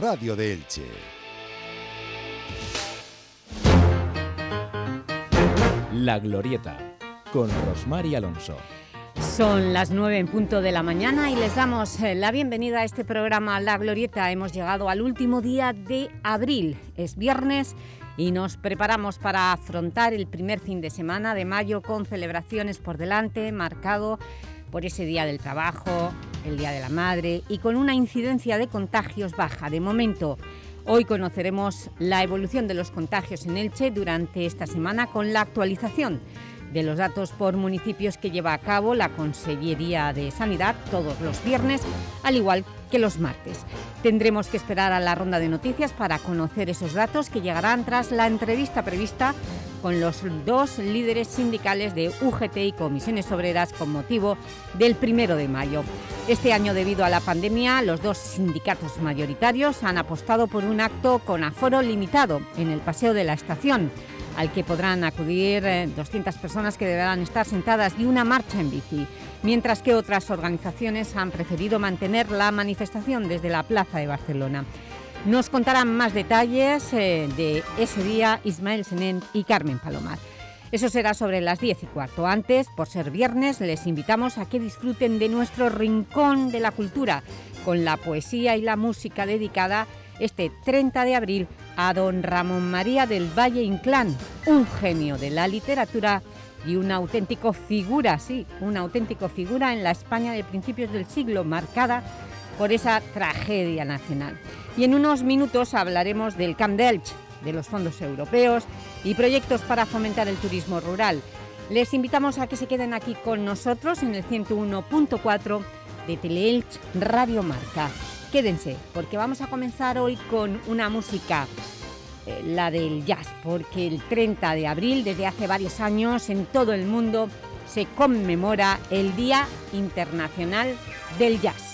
radio de Elche. La Glorieta, con Rosmar y Alonso. Son las nueve en punto de la mañana y les damos eh, la bienvenida a este programa La Glorieta. Hemos llegado al último día de abril, es viernes y nos preparamos para afrontar el primer fin de semana de mayo con celebraciones por delante, marcado por ese Día del Trabajo, el Día de la Madre y con una incidencia de contagios baja. De momento, hoy conoceremos la evolución de los contagios en Elche durante esta semana con la actualización de los datos por municipios que lleva a cabo la Consellería de Sanidad todos los viernes, al igual que los martes. Tendremos que esperar a la ronda de noticias para conocer esos datos que llegarán tras la entrevista prevista con los dos líderes sindicales de UGT y Comisiones Obreras con motivo del primero de mayo. Este año, debido a la pandemia, los dos sindicatos mayoritarios han apostado por un acto con aforo limitado en el Paseo de la Estación, al que podrán acudir 200 eh, personas que deberán estar sentadas y una marcha en bici, mientras que otras organizaciones han preferido mantener la manifestación desde la Plaza de Barcelona. Nos contarán más detalles eh, de ese día Ismael Senén y Carmen Palomar. Eso será sobre las 10 y cuarto. Antes, por ser viernes, les invitamos a que disfruten de nuestro Rincón de la Cultura, con la poesía y la música dedicada este 30 de abril a don Ramón María del Valle Inclán, un genio de la literatura y una auténtico figura, sí, una auténtico figura en la España de principios del siglo, marcada por esa tragedia nacional. Y en unos minutos hablaremos del Camp Delch, de los fondos europeos y proyectos para fomentar el turismo rural. Les invitamos a que se queden aquí con nosotros en el 101.4 de Teleelch Radio Marca. Quédense, porque vamos a comenzar hoy con una música, eh, la del jazz, porque el 30 de abril, desde hace varios años, en todo el mundo, se conmemora el Día Internacional del Jazz,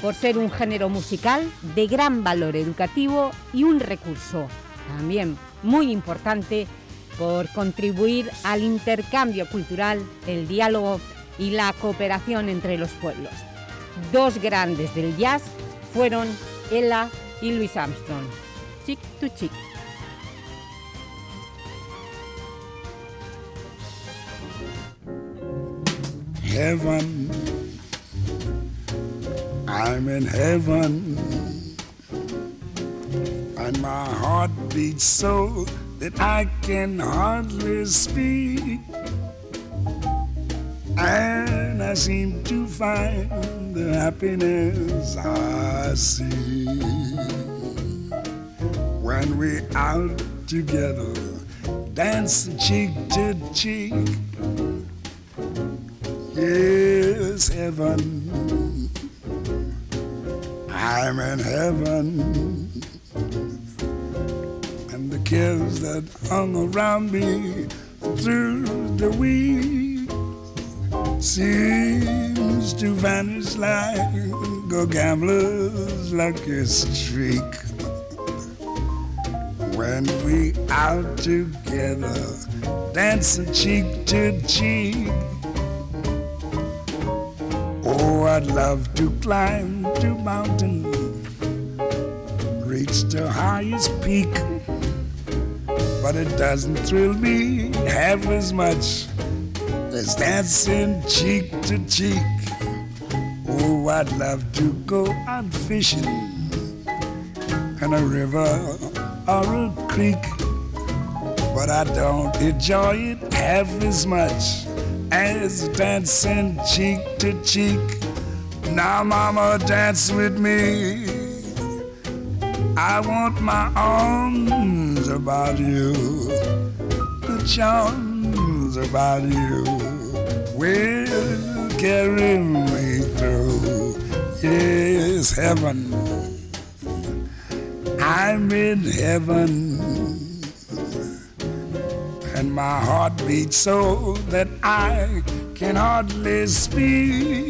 por ser un género musical de gran valor educativo y un recurso también muy importante por contribuir al intercambio cultural, el diálogo y la cooperación entre los pueblos. Dos grandes del jazz fueron Ella y Louis Armstrong. Chick to chick. I'm in heaven, and my heart beats so that I can hardly speak. And I seem to find the happiness I see when we're out together, dancing cheek to cheek. Yes, heaven, I'm in heaven, and the kids that hung around me through the week seems to vanish like a gambler's lucky streak. When we out together, dancing cheek to cheek. I'd love to climb to mountain, reach the highest peak, but it doesn't thrill me half as much as dancing cheek to cheek. Oh, I'd love to go out fishing in a river or a creek, but I don't enjoy it half as much as dancing cheek to cheek. Now, Mama, dance with me. I want my arms about you, the charms about you will carry me through. Yes, heaven. I'm in heaven. And my heart beats so that I can hardly speak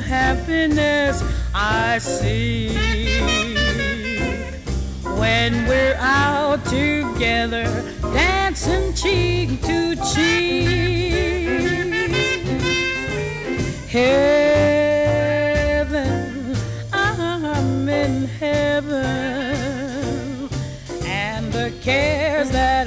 Happiness I see when we're out together, dancing cheek to cheek. Heaven, I'm in heaven, and the cares that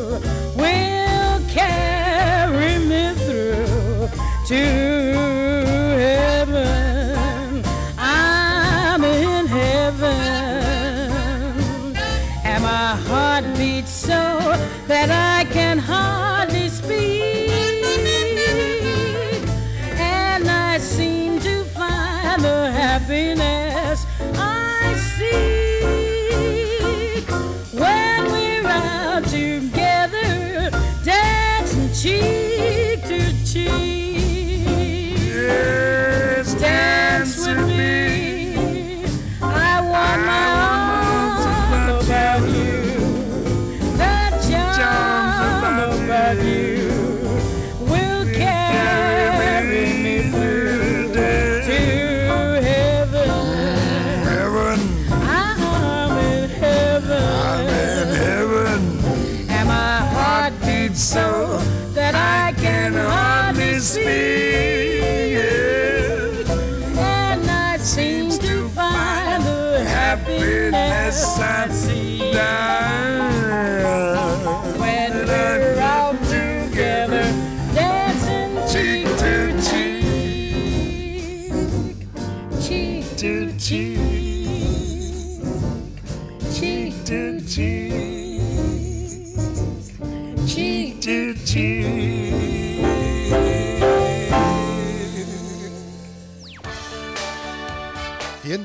too.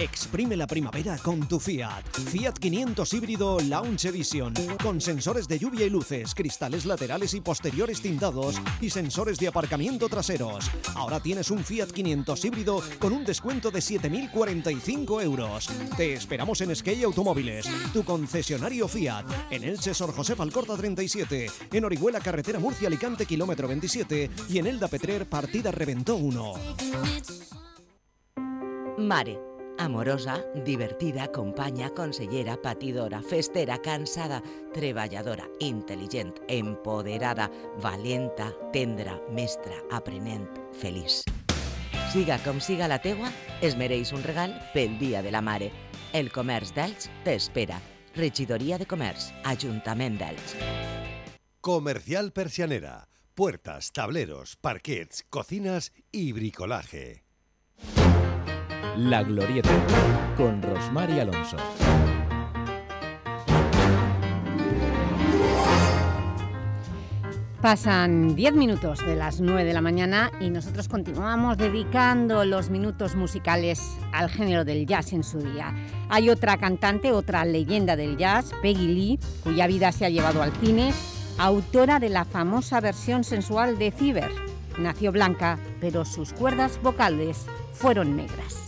Exprime la primavera con tu Fiat. Fiat 500 híbrido Launch Edition. Con sensores de lluvia y luces, cristales laterales y posteriores tintados y sensores de aparcamiento traseros. Ahora tienes un Fiat 500 híbrido con un descuento de 7.045 euros. Te esperamos en Skate Automóviles, tu concesionario Fiat. En Elche, Sor José Alcorta 37. En Orihuela, carretera Murcia-Alicante, kilómetro 27. Y en Elda Petrer, partida Reventó 1. Mare. Amorosa, divertida, companya, consellera, patidora, festera, cansada, treballadora, intel·ligent, empoderada, valenta, tendra, mestra, aprenent, feliç. Siga com siga la teua, es mereix un regal pel Dia de la Mare. El comerç d'Elx t'espera. Regidoria de Comerç, Ajuntament d'Elx. Comercial Persianera. Puertas, tableros, parquets, cocinas y bricolaje. La Glorieta, con Rosmar Alonso. Pasan 10 minutos de las 9 de la mañana y nosotros continuamos dedicando los minutos musicales al género del jazz en su día. Hay otra cantante, otra leyenda del jazz, Peggy Lee, cuya vida se ha llevado al cine, autora de la famosa versión sensual de Fever. Nació blanca, pero sus cuerdas vocales fueron negras.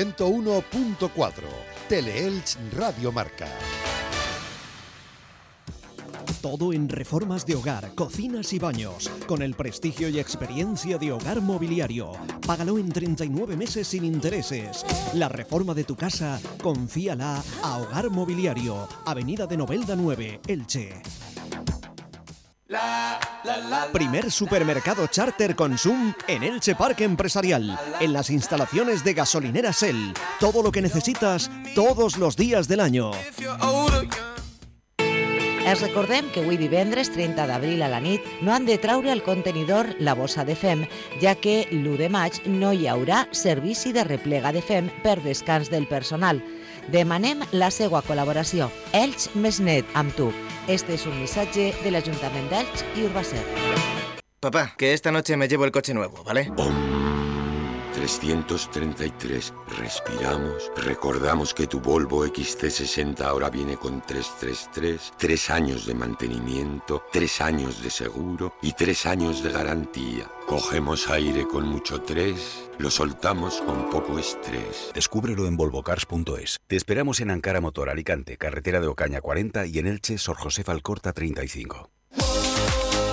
101.4 Teleelch Radio Marca. Todo en reformas de hogar, cocinas y baños, con el prestigio y experiencia de Hogar Mobiliario. Págalo en 39 meses sin intereses. La reforma de tu casa, confíala a Hogar Mobiliario, Avenida de Novelda 9, Elche. Primer supermercado charter Consum en Elche Parque Empresarial, en las instalaciones de gasolinera Shell. Todo lo que necesitas todos los días del año. Es recordem que avui divendres 30 d'abril a la nit no han de traure al contenidor la bossa de fem, ja que l'1 de maig no hi haurà servici de replega de fem per descans del personal. Demanem la seva col·laboració. Elx més net amb tu. Este es un missatge de l'Ajuntament d'Elx i Urbacer. Papá, que esta noche me llevo el coche nuevo, ¿vale? 333. Respiramos. Recordamos que tu Volvo XC60 ahora viene con 333, 3 años de mantenimiento, 3 años de seguro y 3 años de garantía. Cogemos aire con mucho 3, lo soltamos con poco estrés. Descúbrelo en volvocars.es. Te esperamos en Ankara Motor Alicante, carretera de Ocaña 40 y en Elche, Sor José Alcorta 35.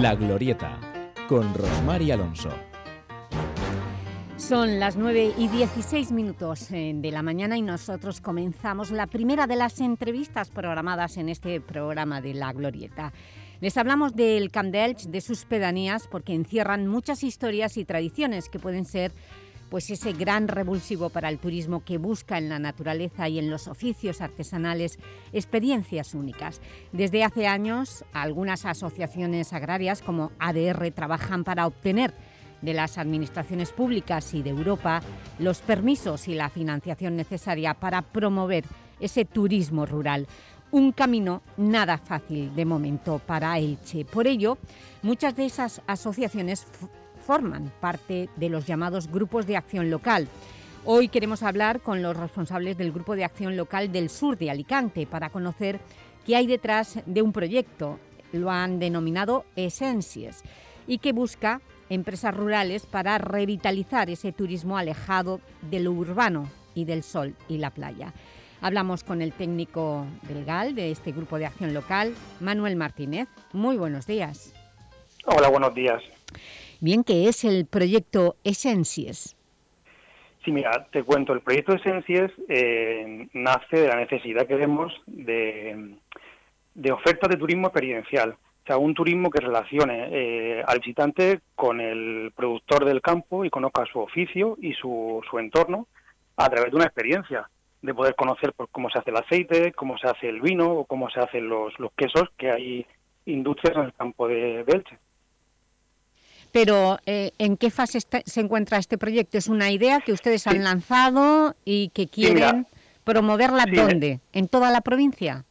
La Glorieta, con Rosmar y Alonso. Son las 9 y 16 minutos eh, de la mañana y nosotros comenzamos la primera de las entrevistas programadas en este programa de La Glorieta. Les hablamos del Camp de de sus pedanías, porque encierran muchas historias y tradiciones que pueden ser pues ese gran revulsivo para el turismo que busca en la naturaleza y en los oficios artesanales experiencias únicas. Desde hace años, algunas asociaciones agrarias como ADR trabajan para obtener de las administraciones públicas y de Europa los permisos y la financiación necesaria para promover ese turismo rural. Un camino nada fácil de momento para Elche. Por ello, muchas de esas asociaciones forman parte de los llamados grupos de acción local. Hoy queremos hablar con los responsables del Grupo de Acción Local del Sur de Alicante para conocer qué hay detrás de un proyecto, lo han denominado Esencias, y que busca empresas rurales para revitalizar ese turismo alejado de lo urbano y del sol y la playa. Hablamos con el técnico del GAL, de este Grupo de Acción Local, Manuel Martínez. Muy buenos días. Hola, buenos días. Bien, ¿qué es el proyecto Esencias? Sí, mira, te cuento, el proyecto Esencias eh, nace de la necesidad que vemos de, de ofertas de turismo experiencial. O sea, un turismo que relacione eh, al visitante con el productor del campo y conozca su oficio y su, su entorno a través de una experiencia, de poder conocer pues, cómo se hace el aceite, cómo se hace el vino o cómo se hacen los, los quesos, que hay industrias en el campo de, de Elche. Pero, eh, ¿en qué fase está, se encuentra este proyecto? ¿Es una idea que ustedes han lanzado y que quieren sí, promoverla sí, dónde? ¿En toda la provincia?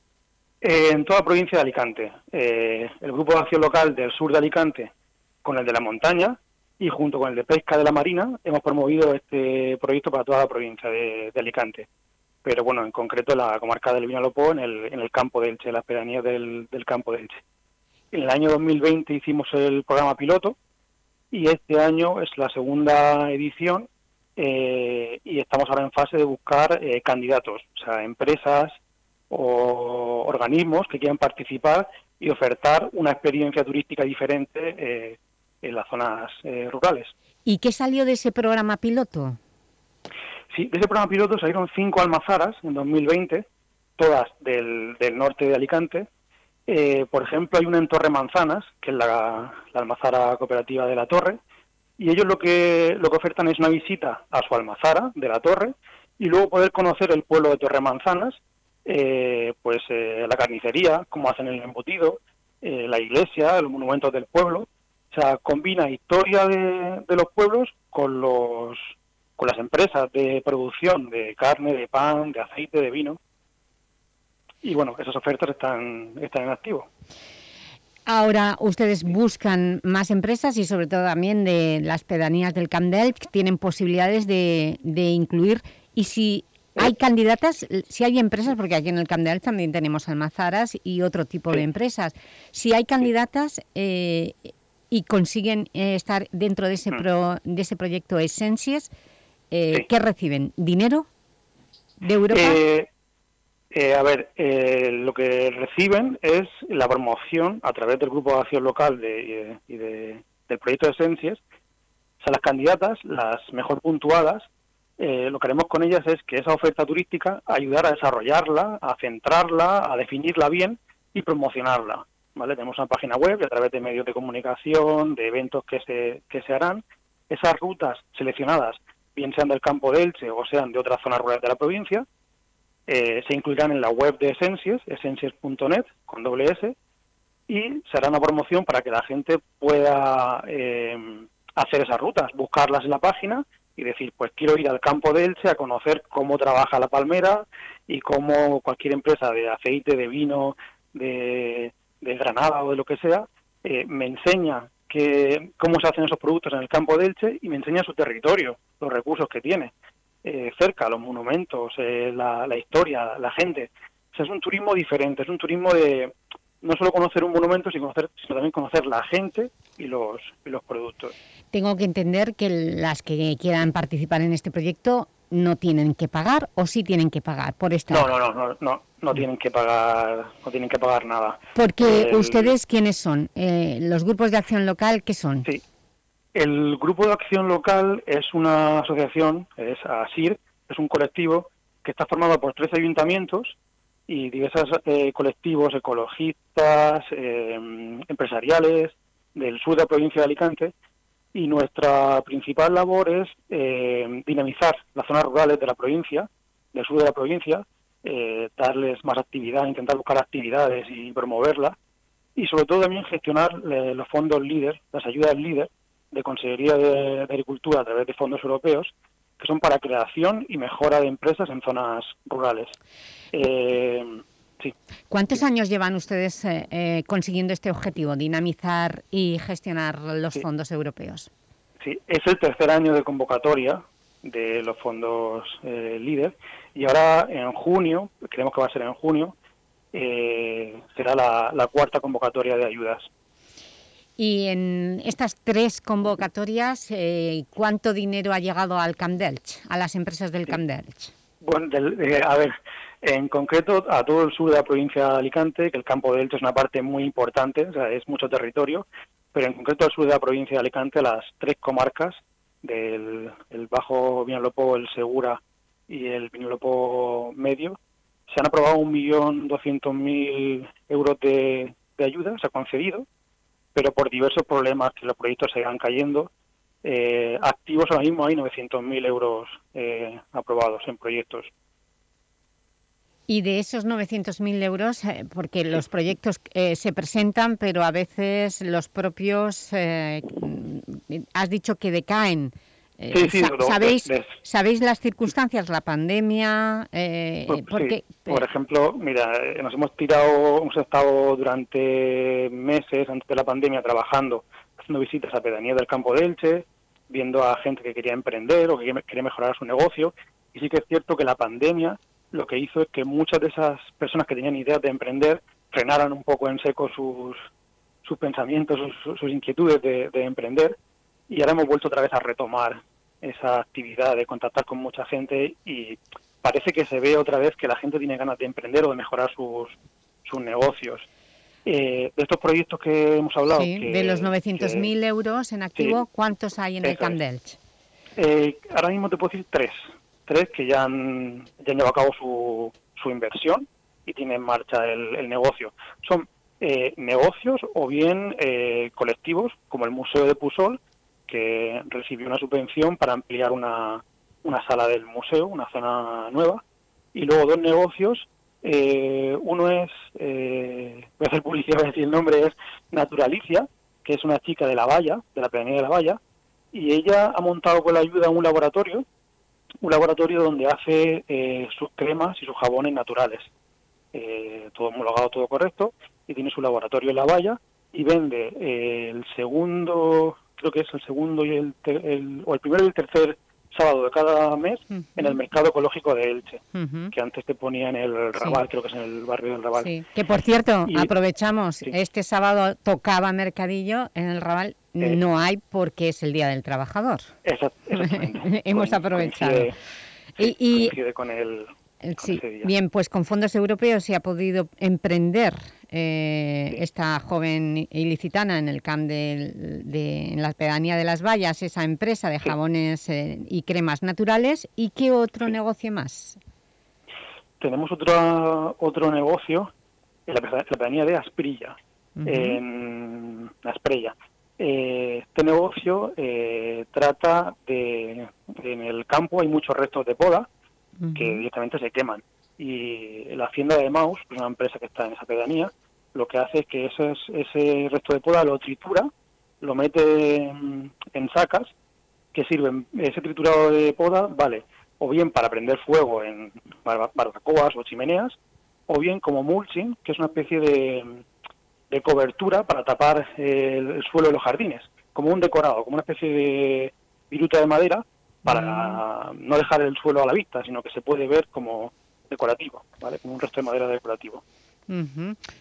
Eh, en toda la provincia de Alicante. Eh, el Grupo de Acción Local del sur de Alicante con el de la montaña y junto con el de Pesca de la Marina hemos promovido este proyecto para toda la provincia de, de Alicante. Pero bueno, en concreto en la comarca del Vinalopó, en el, en el campo de Elche, las pedanías del, del campo de Elche. En el año 2020 hicimos el programa piloto, y este año es la segunda edición eh, y estamos ahora en fase de buscar eh, candidatos, o sea, empresas o organismos que quieran participar y ofertar una experiencia turística diferente eh, en las zonas eh, rurales. ¿Y qué salió de ese programa piloto? Sí, de ese programa piloto salieron cinco almazaras en 2020, todas del, del norte de Alicante, eh, por ejemplo, hay una en Torre Manzanas, que es la, almazara cooperativa de la Torre, y ellos lo que, lo que ofertan es una visita a su almazara de la Torre y luego poder conocer el pueblo de Torre Manzanas, eh, pues eh, la carnicería, cómo hacen el embutido, eh, la iglesia, los monumentos del pueblo. O sea, combina historia de, de los pueblos con, los, con las empresas de producción de carne, de pan, de aceite, de vino y bueno, esas ofertas están, están en activo. Ahora ustedes buscan más empresas y sobre todo también de las pedanías del Camp del que tienen posibilidades de, de, incluir y si hay candidatas, si hay empresas, porque aquí en el Camp del también tenemos almazaras y otro tipo de empresas, si hay candidatas eh, y consiguen eh, estar dentro de ese, pro, de ese proyecto Esencias, eh, sí. ¿qué reciben? ¿Dinero de Europa? Eh, a ver, eh, lo que reciben es la promoción a través del Grupo de Acción Local de, y de, del proyecto de Esencias. O sea, las candidatas, las mejor puntuadas, eh, lo que haremos con ellas es que esa oferta turística ayudar a desarrollarla, a centrarla, a definirla bien y promocionarla. Tenemos una página web y a través de medios de comunicación, de eventos que se, que se harán, esas rutas seleccionadas, bien sean del campo de Elche o sean de otras zonas rurales de la provincia, eh, se incluirán en la web de Esencias, esencias.net, con doble S, y se hará una promoción para que la gente pueda eh, hacer esas rutas, buscarlas en la página y decir, pues quiero ir al campo de Elche a conocer cómo trabaja la palmera y cómo cualquier empresa de aceite, de vino, de, de granada o de lo que sea, eh, me enseña que, cómo se hacen esos productos en el campo de Elche y me enseña su territorio, los recursos que tiene, eh, cerca, los monumentos, eh, la, la, historia, la gente. O sea, es un turismo diferente, es un turismo de no solo conocer un monumento, sino, conocer, sino también conocer la gente y los, y los productos. Tengo que entender que las que quieran participar en este proyecto no tienen que pagar o sí tienen que pagar por esta... No, no, no, no, no, no tienen que pagar, no tienen que pagar nada. Porque ustedes, ¿quiénes son? Eh, ¿Los grupos de acción local qué son? Sí, el Grupo de Acción Local es una asociación, es ASIR, es un colectivo que está formado por 13 ayuntamientos y diversos eh, colectivos ecologistas, eh, empresariales del sur de la provincia de Alicante y nuestra principal labor es eh, dinamizar las zonas rurales de la provincia, del sur de la provincia, darles más actividad, intentar buscar actividades y promoverlas y sobre todo también gestionar los fondos líder, las ayudas líder de Consejería de, Agricultura a través de fondos europeos, que son para creación y mejora de empresas en zonas rurales. Eh, sí. ¿Cuántos años llevan ustedes eh, eh, consiguiendo este objetivo, dinamizar y gestionar los fondos europeos? Sí, es el tercer año de convocatoria de los fondos líder y ahora en junio, creemos que va a ser en junio, será la cuarta convocatoria de ayudas. Y en estas tres convocatorias, eh, ¿cuánto dinero ha llegado al Camp a las empresas del Camp Bueno, eh, a ver, en concreto a todo el sur de la provincia de Alicante, que el campo de Elche es una parte muy importante, o sea, es mucho territorio, pero en concreto al sur de la provincia de Alicante, las tres comarcas del el Bajo Vinalopó, el Segura y el Vinalopó Medio, se han aprobado 1.200.000 euros de, de ayuda, se ha concedido, pero por diversos problemas que los proyectos se van cayendo, eh, activos ahora mismo hay 900.000 euros eh, aprobados en proyectos. Y de esos 900.000 euros, eh, porque los proyectos se presentan, pero a veces los propios, has dicho que decaen, eh, ¿sabéis, ¿Sabéis las circunstancias, la pandemia? Eh, pues, porque, Por ejemplo, mira, eh, nos hemos tirado, hemos estado durante meses antes de la pandemia trabajando, haciendo visitas a pedanías del campo de Elche, viendo a gente que quería emprender o que quería mejorar su negocio. Y sí que es cierto que la pandemia lo que hizo es que muchas de esas personas que tenían ideas de emprender frenaran un poco en seco sus, sus pensamientos, sus, inquietudes de, de emprender y ahora hemos vuelto otra vez a retomar esa actividad de contactar con mucha gente y parece que se ve otra vez que la gente tiene ganas de emprender o de mejorar sus, sus negocios. Eh, de estos proyectos que hemos hablado... de los 900.000 euros en activo, ¿cuántos hay en el Camp eh, ahora mismo te puedo decir tres. Tres que ya han, ya han llevado a cabo su, su inversión y tienen en marcha el, el negocio. Son eh, negocios o bien colectivos, como el Museo de Pusol, que recibió una subvención para ampliar una, una sala del museo, una zona nueva, y luego dos negocios. Eh, uno es, eh, voy a hacer publicidad, voy a decir el nombre, es Naturalicia, que es una chica de La Valla, de la pedanía de La Valla, y ella ha montado con la ayuda un laboratorio, un laboratorio donde hace eh, sus cremas y sus jabones naturales. todo homologado, todo correcto, y tiene su laboratorio en La Valla y vende el segundo creo que es el segundo y el, o el primero y el tercer sábado de cada mes en el mercado ecológico de Elche, que antes te ponía en el Raval, creo que es en el barrio del Raval. Que por cierto, aprovechamos, este sábado tocaba Mercadillo en el Raval, eh. no hay porque es el Día del Trabajador. exactamente. Hemos aprovechado. y, con el, sí, bien, pues con fondos europeos se ha podido emprender eh, esta joven ilicitana en el CAM de, en la pedanía de Las Vallas, esa empresa de jabones eh, y cremas naturales. ¿Y qué otro negocio más? Tenemos otro, otro negocio en la, pedanía de Asprilla, en Asprilla. este negocio trata de, en el campo hay muchos restos de poda, que directamente se queman. Y la hacienda de Maus, que es una empresa que está en esa pedanía, lo que hace es que ese, ese resto de poda lo tritura, lo mete en, sacas, que sirven, ese triturado de poda vale o bien para prender fuego en barbacoas o chimeneas, o bien como mulching, que es una especie de, de cobertura para tapar el, el suelo de los jardines, como un decorado, como una especie de viruta de madera para no dejar el suelo a la vista, sino que se puede ver como decorativo, ¿vale? como un resto de madera decorativo.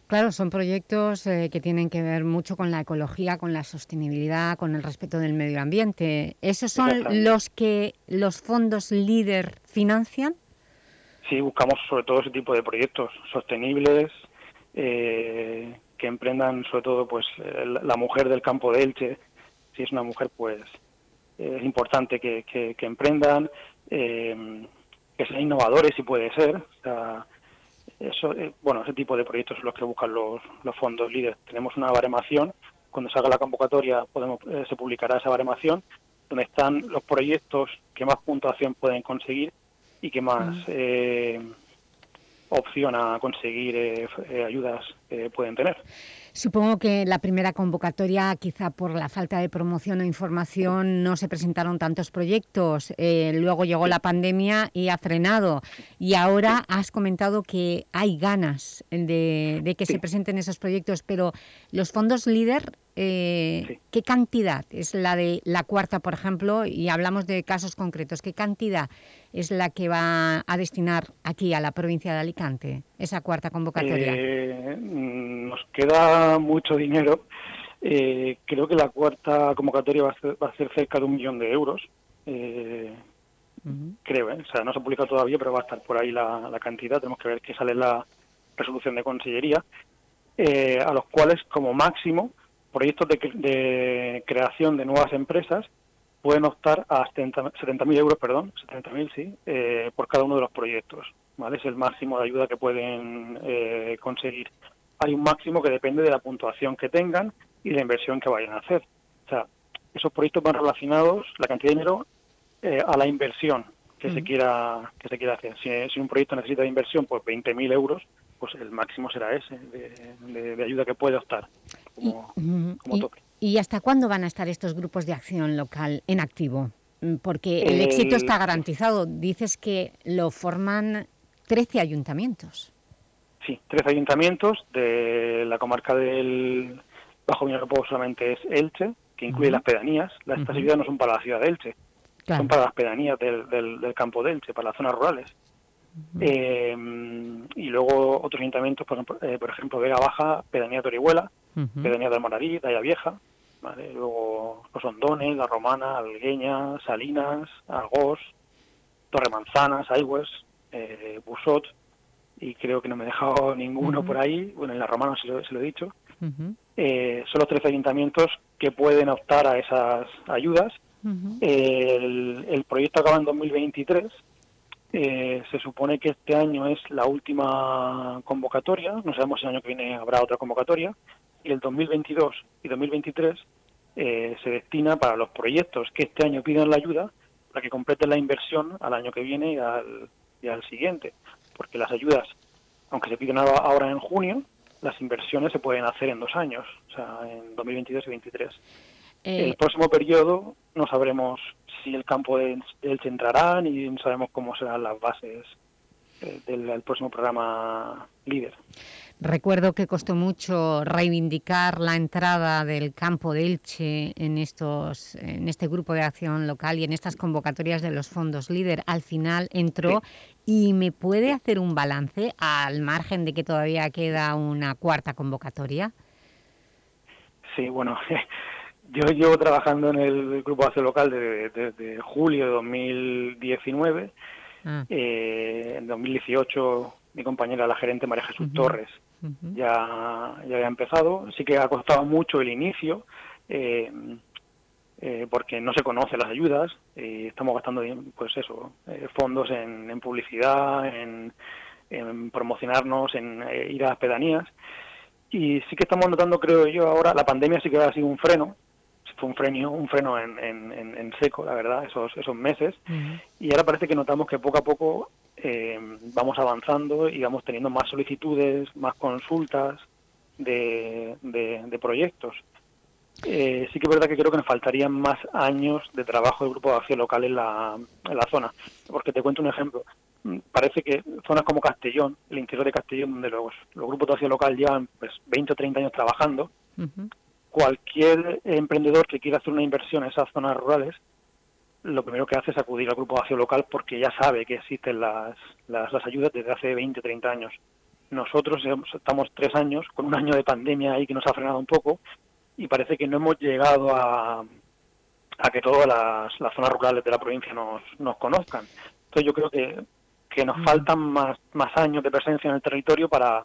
Claro, son proyectos eh, que tienen que ver mucho con la ecología, con la sostenibilidad, con el respeto del medio ambiente. ¿Esos son los que los fondos líder financian? Sí, buscamos sobre todo ese tipo de proyectos sostenibles eh, que emprendan sobre todo pues eh, la mujer del campo de Elche. Si es una mujer, pues eh, es importante que, que- que emprendan, eh, que sean innovadores si puede ser. O sea, eso, eh, bueno, ese tipo de proyectos son los que buscan los, los fondos líderes. Tenemos una baremación, cuando salga la convocatoria podemos, se publicará esa baremación, donde están los proyectos que más puntuación pueden conseguir y que más eh, opción a conseguir eh, eh, ayudas eh, pueden tener. Supongo que la primera convocatoria, quizá por la falta de promoción o información, no se presentaron tantos proyectos. Luego llegó la pandemia y ha frenado. Y ahora has comentado que hay ganas de, de que se presenten esos proyectos, pero los fondos líder, ¿qué cantidad es la de la cuarta, por ejemplo? Y hablamos de casos concretos. ¿Qué cantidad es la que va a destinar aquí a la provincia de Alicante, esa cuarta convocatoria? Eh, mm, nos queda mucho dinero. Eh, creo que la cuarta convocatoria va a ser, va a ser cerca de un millón de euros. Eh, Creo, ¿eh? o sea, no se ha publicado todavía, pero va a estar por ahí la, la cantidad. Tenemos que ver que sale la resolución de consellería, eh, a los cuales, como máximo, proyectos de, de creación de nuevas empresas pueden optar a 70 70.000 euros, perdón, 70.000, sí, eh, por cada uno de los proyectos. ¿vale? Es el máximo de ayuda que pueden eh, conseguir. Hay un máximo que depende de la puntuación que tengan y la inversión que vayan a hacer. O sea, esos proyectos van relacionados, la cantidad de dinero, eh, a la inversión que se quiera que se quiera hacer. Si, si un proyecto necesita de inversión, pues 20.000 euros, pues el máximo será ese de, de- de ayuda que puede optar como, Ujú. como ¿Y, tope. Y hasta cuándo van a estar estos grupos de acción local en activo? Mm, Porque el éxito El- está garantizado. Dices que lo forman 13 ayuntamientos. Sí, tres ayuntamientos de la comarca del Bajo Vinalopó solamente es Elche, que incluye las pedanías. Las, Estas ayudas no son para la ciudad de Elche, Claro. son para las pedanías del, del, del campo de Elche, para las zonas rurales. Eh, y luego otros ayuntamientos, por ejemplo, eh, por ejemplo Vega Baja, Pedanía de Orihuela. Pedanía de Almoradí, Daya Vieja, ¿vale? luego Los Hondones, La Romana, Algueña, Salinas, Argós, Torre Manzanas, Aigües, eh, Busot, y creo que no me he dejado ninguno por ahí, bueno, en La Romana se lo, se lo he dicho, eh, son los tres ayuntamientos que pueden optar a esas ayudas. El, el proyecto acaba en 2023. Eh, se supone que este año es la última convocatoria. No sabemos si el año que viene habrá otra convocatoria. Y el 2022 y 2023 eh, se destina para los proyectos que este año pidan la ayuda para que completen la inversión al año que viene y al, y al siguiente. Porque las ayudas, aunque se piden ahora- en junio, las inversiones se pueden hacer en dos años, o sea, en 2022 y 2023. Eh, El próximo periodo no sabremos si el campo de Elche entrará ni no sabemos cómo serán las bases eh, del, del próximo programa líder. Recuerdo que costó mucho reivindicar la entrada del campo de Elche en, estos, en este grupo de acción local y en estas convocatorias de los fondos líder. Al final entró y me puede hacer un balance al margen de que todavía queda una cuarta convocatoria. Sí, bueno, yo llevo trabajando en el grupo acción local desde, desde julio de 2019. Ah. Eh, en 2018 mi compañera, la gerente María Jesús Torres, ya, ya había empezado. Sí que ha costado mucho el inicio, eh, eh, porque no se conocen las ayudas y estamos gastando pues eso eh, fondos en, en publicidad, en, en promocionarnos, en eh, ir a las pedanías. Y sí que estamos notando, creo yo, ahora, la pandemia sí que ha sido un freno, fue un freno, un freno en, en- en- seco, la verdad, esos, esos meses. Y ahora parece que notamos que poco a poco eh, vamos avanzando y vamos teniendo más solicitudes, más consultas de, de- de proyectos. Eh, sí que es verdad que creo que nos faltarían más años de trabajo del grupo de acción local en la, en la zona. Porque te cuento un ejemplo. Mm, parece que zonas como Castellón, el interior de Castellón, donde los, los grupos de ocio local llevan pues 20 o 30 años trabajando, cualquier emprendedor que quiera hacer una inversión en esas zonas rurales, lo primero que hace es acudir al grupo de ocio local porque ya sabe que existen las, las, las ayudas desde hace 20 o 30 años. Nosotros estamos tres años, con un año de pandemia ahí que nos ha frenado un poco, y parece que no hemos llegado a, a que todas las, las zonas rurales de la provincia nos, nos conozcan. Entonces yo creo que, que nos faltan más, más años de presencia en el territorio para,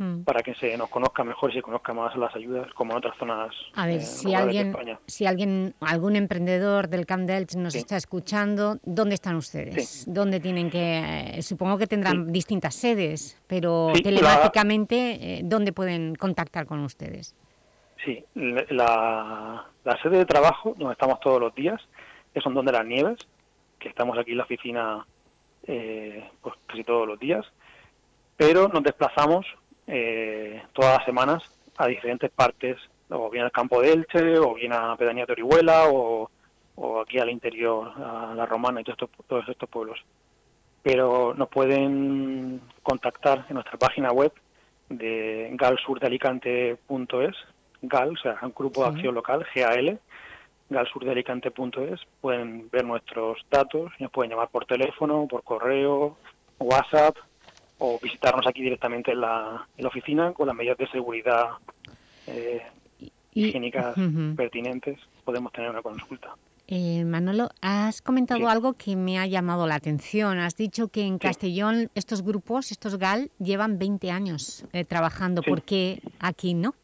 Mm. para que se nos conozca mejor y se conozca más las ayudas como en otras zonas A ver, eh, si de alguien, si alguien, algún emprendedor del Camp de Elche nos está escuchando, ¿dónde están ustedes? ¿Dónde tienen que...? eh, supongo que tendrán distintas sedes, pero la- telemáticamente, eh, ¿dónde pueden contactar con ustedes? Sí, la, la sede de trabajo, donde estamos todos los días, es en Donde las Nieves, que estamos aquí en la oficina eh, pues casi todos los días, pero nos desplazamos eh, todas las semanas a diferentes partes, o bien al campo de Elche, o bien a Pedanía de Orihuela, o, o aquí al interior, a La Romana y todos estos, todos estos pueblos. Pero nos pueden contactar en nuestra página web de galsurdealicante.es, GAL, o sea, un grupo de acción local, GAL, galsurdealicante.es, pueden ver nuestros datos, nos pueden llamar por teléfono, por correo, WhatsApp, o visitarnos aquí directamente en la, en la oficina con las medidas de seguridad eh, higiénicas pertinentes, podemos tener una consulta. Eh, Manolo, has comentado algo que me ha llamado la atención. Has dicho que en Castellón estos grupos, estos GAL, llevan 20 años eh, trabajando. ¿Por qué aquí no?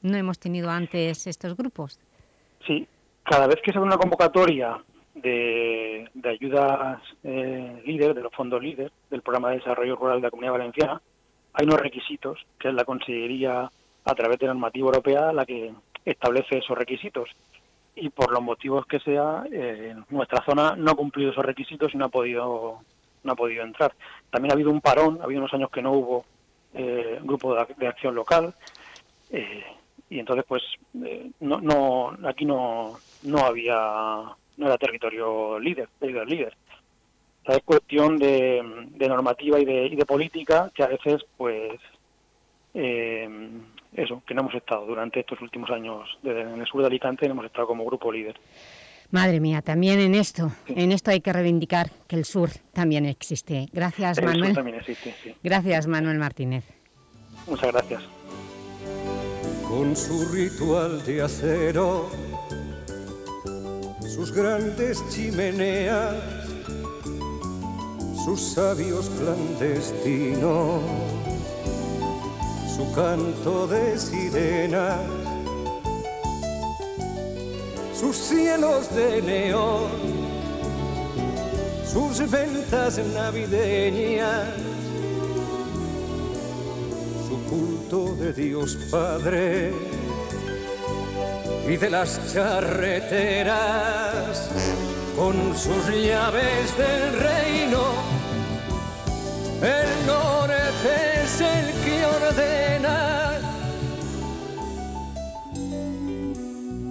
¿No hemos tenido antes estos grupos? Sí, cada vez que se hace una convocatoria de, ayudas eh, líder, de los fondos líder, del Programa de Desarrollo Rural de la Comunidad Valenciana, hay unos requisitos que es la Consellería, a través de normativa europea, la que establece esos requisitos. Y por los motivos que sea, eh, nuestra zona no ha cumplido esos requisitos y no ha podido no ha podido entrar. También ha habido un parón, ha habido unos años que no hubo eh, grupo de, de acción local, eh, y entonces pues eh, no, no aquí no no había no era territorio líder líder líder O sea, es cuestión de, de normativa y de, y de política que a veces pues eh, eso que no hemos estado durante estos últimos años de- en el sur de Alicante no hemos estado como grupo líder Madre mía, también en esto, en esto hay que reivindicar que el sur también existe. Gracias, El sur Manuel. también existe sí. Gracias, Manuel Martínez. muchas gracias con su ritual de acero, sus grandes chimeneas, sus sabios clandestinos, su canto de sirenas, sus cielos de neón, sus ventas navideñas su culto de Dios Padre y de las charreteras con sus llaves del reino. El norte es el que ordena.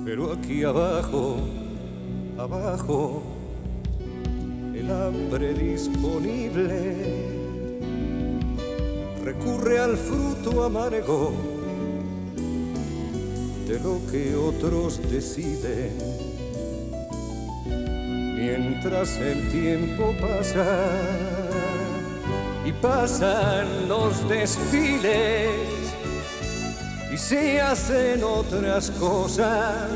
Pero aquí abajo, abajo, el hambre disponible recurre al fruto amargo de lo que otros deciden. Mientras el tiempo pasa y pasan los desfiles y se hacen otras cosas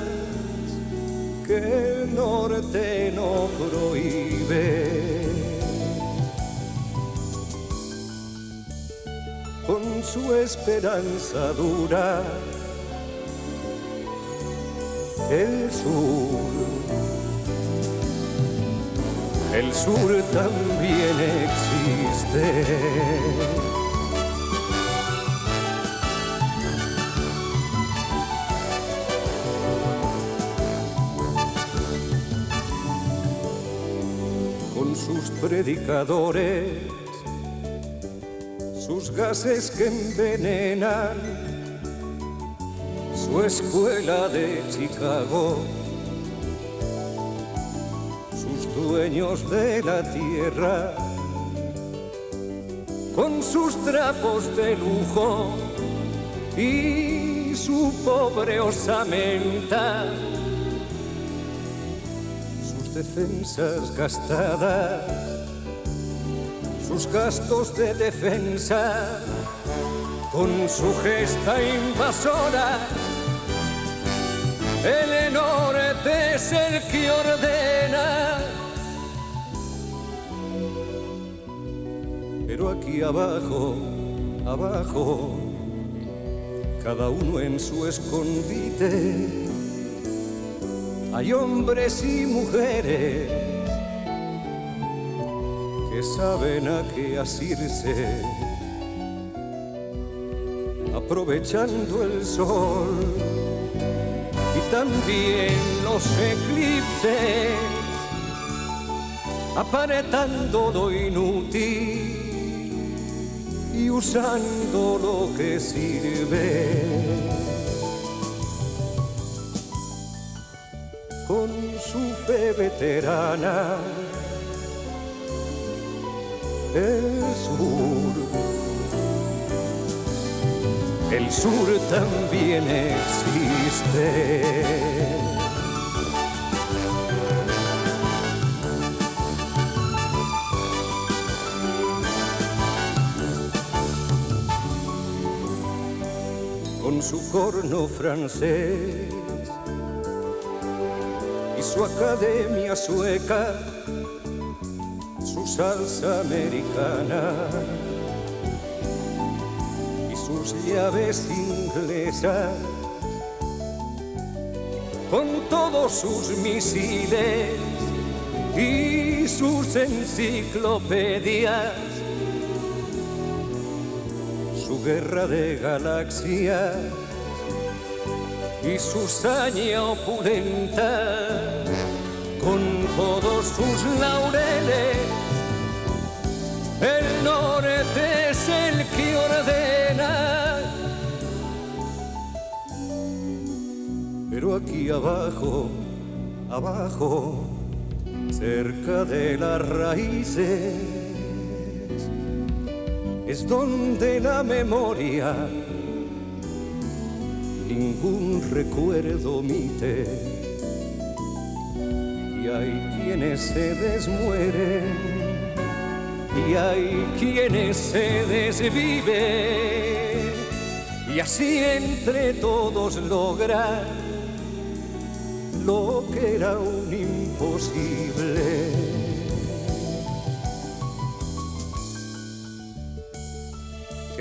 que el norte no prohíbe. con su esperanza dura. El sur, el sur también existe. Con sus predicadores sus gases que envenenan, su escuela de Chicago, sus dueños de la tierra con sus trapos de lujo y su pobre osamenta, sus defensas gastadas, sus gastos de defensa, con su gesta invasora. El norte es el que ordena. Pero aquí abajo, abajo, cada uno en su escondite, hay hombres y mujeres que saben a qué asirse, aprovechando el sol también los eclipses, aparentando lo inútil y usando lo que sirve. Con su fe veterana, sur, el sur también existe. su corno francés y su academia sueca, su salsa americana sus llaves inglesas, con todos sus misiles y sus enciclopedias guerra de galaxias y su saña opulenta con todos sus laureles. El norte es el que ordena. Pero aquí abajo, abajo, cerca de las raíces, es donde la memoria ningún recuerdo omite. Y hay quienes se desmueren y hay quienes se desviven y así entre todos logran lo que era un imposible.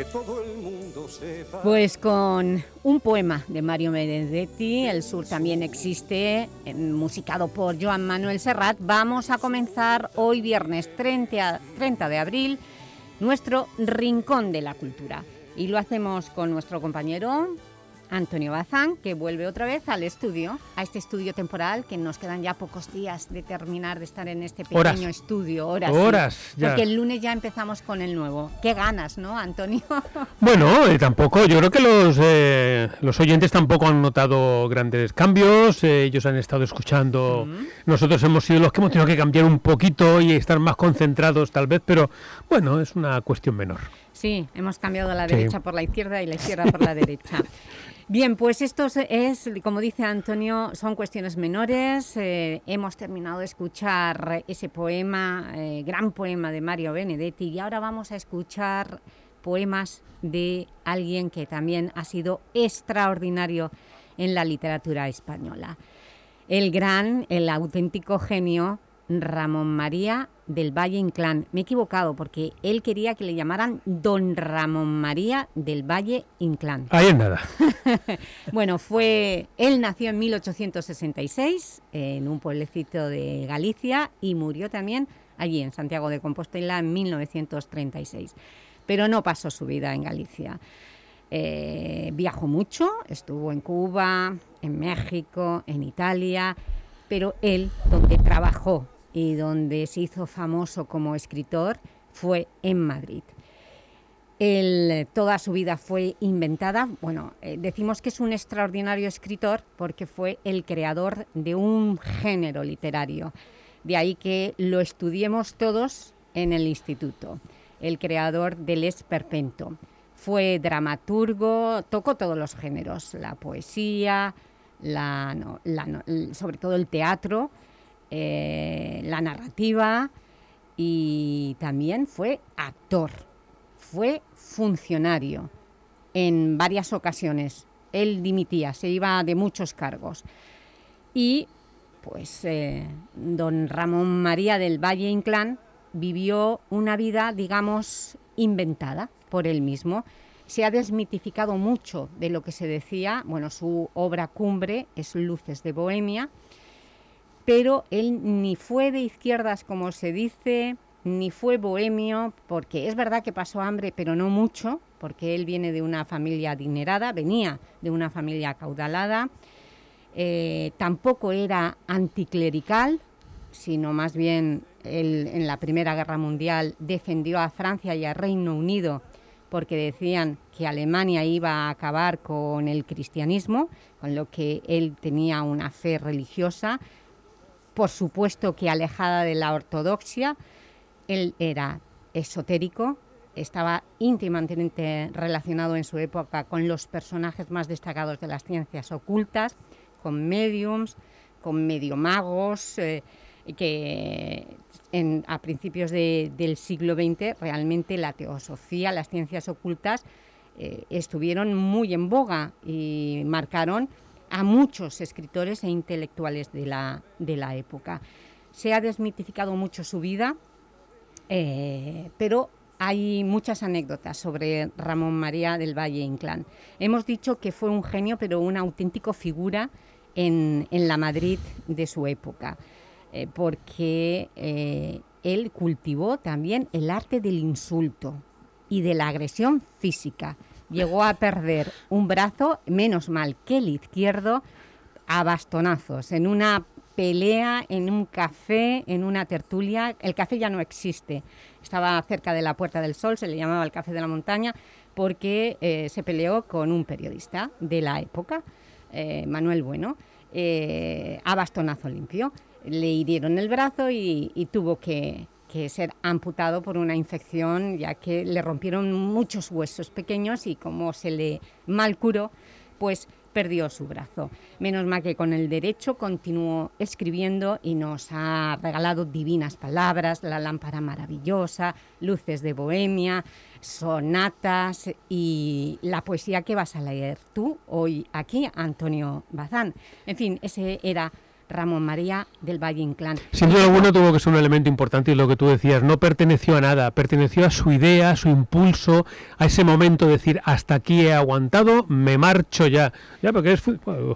todo el mundo sepa. Pues con un poema de Mario Benedetti, El Sur también existe, musicado por Joan Manuel Serrat, vamos a comenzar hoy viernes 30, 30 de abril nuestro Rincón de la Cultura. Y lo hacemos con nuestro compañero Antonio Bazán, que vuelve otra vez al estudio, a este estudio temporal, que nos quedan ya pocos días de terminar de estar en este pequeño estudio. Horas. Horas, Porque el lunes ya empezamos con el nuevo. Qué ganas, ¿no, Antonio? Bueno, eh, tampoco, yo creo que los, eh, los oyentes tampoco han notado grandes cambios, eh, ellos han estado escuchando, nosotros hemos sido los que hemos tenido que cambiar un poquito y estar más concentrados tal vez, pero bueno, es una cuestión menor. Sí, hemos cambiado la derecha por la izquierda y la izquierda por la derecha. Bien, pues esto es, como dice Antonio, son cuestiones menores. Eh, hemos terminado de escuchar ese poema, eh, gran poema de Mario Benedetti, y ahora vamos a escuchar poemas de alguien que también ha sido extraordinario en la literatura española. El gran, el auténtico genio Ramón María del Valle Inclán. Me he equivocado porque él quería que le llamaran Don Ramón María del Valle Inclán. Ahí es nada. bueno, fue, él nació en 1866 en un pueblecito de Galicia y murió también allí en Santiago de Compostela en 1936. Pero no pasó su vida en Galicia. Eh, viajó mucho, estuvo en Cuba, en México, en Italia, pero él, donde trabajó y donde se hizo famoso como escritor fue en Madrid. toda su vida fue inventada. Bueno, eh, decimos que es un extraordinario escritor porque fue el creador de un género literario. De ahí que lo estudiemos todos en el instituto. el creador del Esperpento. Fue dramaturgo, tocó todos los géneros, la poesía, sobre todo el teatro, eh, la narrativa y también fue actor, fue funcionario en varias ocasiones. Él dimitía, se iba de muchos cargos. Y pues eh, don Ramón María del Valle Inclán vivió una vida, digamos, inventada por él mismo. Se ha desmitificado mucho de lo que se decía, bueno, su obra cumbre es Luces de Bohemia, pero él ni fue de izquierdas, como se dice, ni fue bohemio, porque es verdad que pasó hambre, pero no mucho, porque él viene de una familia adinerada, venía de una familia acaudalada, eh, tampoco era anticlerical, sino más bien en la Primera Guerra Mundial defendió a Francia y a Reino Unido porque decían que Alemania iba a acabar con el cristianismo, con lo que él tenía una fe religiosa, por supuesto que alejada de la ortodoxia, él era esotérico, estaba íntimamente relacionado en su época con los personajes más destacados de las ciencias ocultas, con mediums, con mediomagos, eh, que a principios del siglo XX realmente la teosofía, las ciencias ocultas eh, estuvieron muy en boga y marcaron a muchos escritores e intelectuales de la, de la época. Se ha desmitificado mucho su vida, eh, pero hay muchas anécdotas sobre Ramón María del Valle Inclán. Hemos dicho que fue un genio, pero una auténtica figura en, en la Madrid de su época. Eh, porque eh, él cultivó también el arte del insulto y de la agresión física. Llegó a perder un brazo, menos mal que el izquierdo, a bastonazos, en una pelea, en un café, en una tertulia. El café ya no existe. Estaba cerca de la Puerta del Sol, se le llamaba el Café de la Montaña, porque eh, se peleó con un periodista de la época, Manuel Bueno, a bastonazo limpio le hirieron el brazo y, tuvo que, ser amputado por una infección, ya que le rompieron muchos huesos pequeños y como se le mal curó, pues perdió su brazo. Menos mal que con el derecho continuó escribiendo y nos ha regalado divinas palabras, La lámpara maravillosa, Luces de Bohemia, sonatas y la poesía que vas a leer tú hoy aquí, Antonio Bazán. En fin, ese era Ramón María del Valle Inclán. Sin duda alguna tuvo que ser un elemento importante y lo que tú decías, no perteneció a nada, perteneció a su idea, a su impulso, a ese momento de decir, hasta aquí he aguantado, me marcho ya. Ya, porque es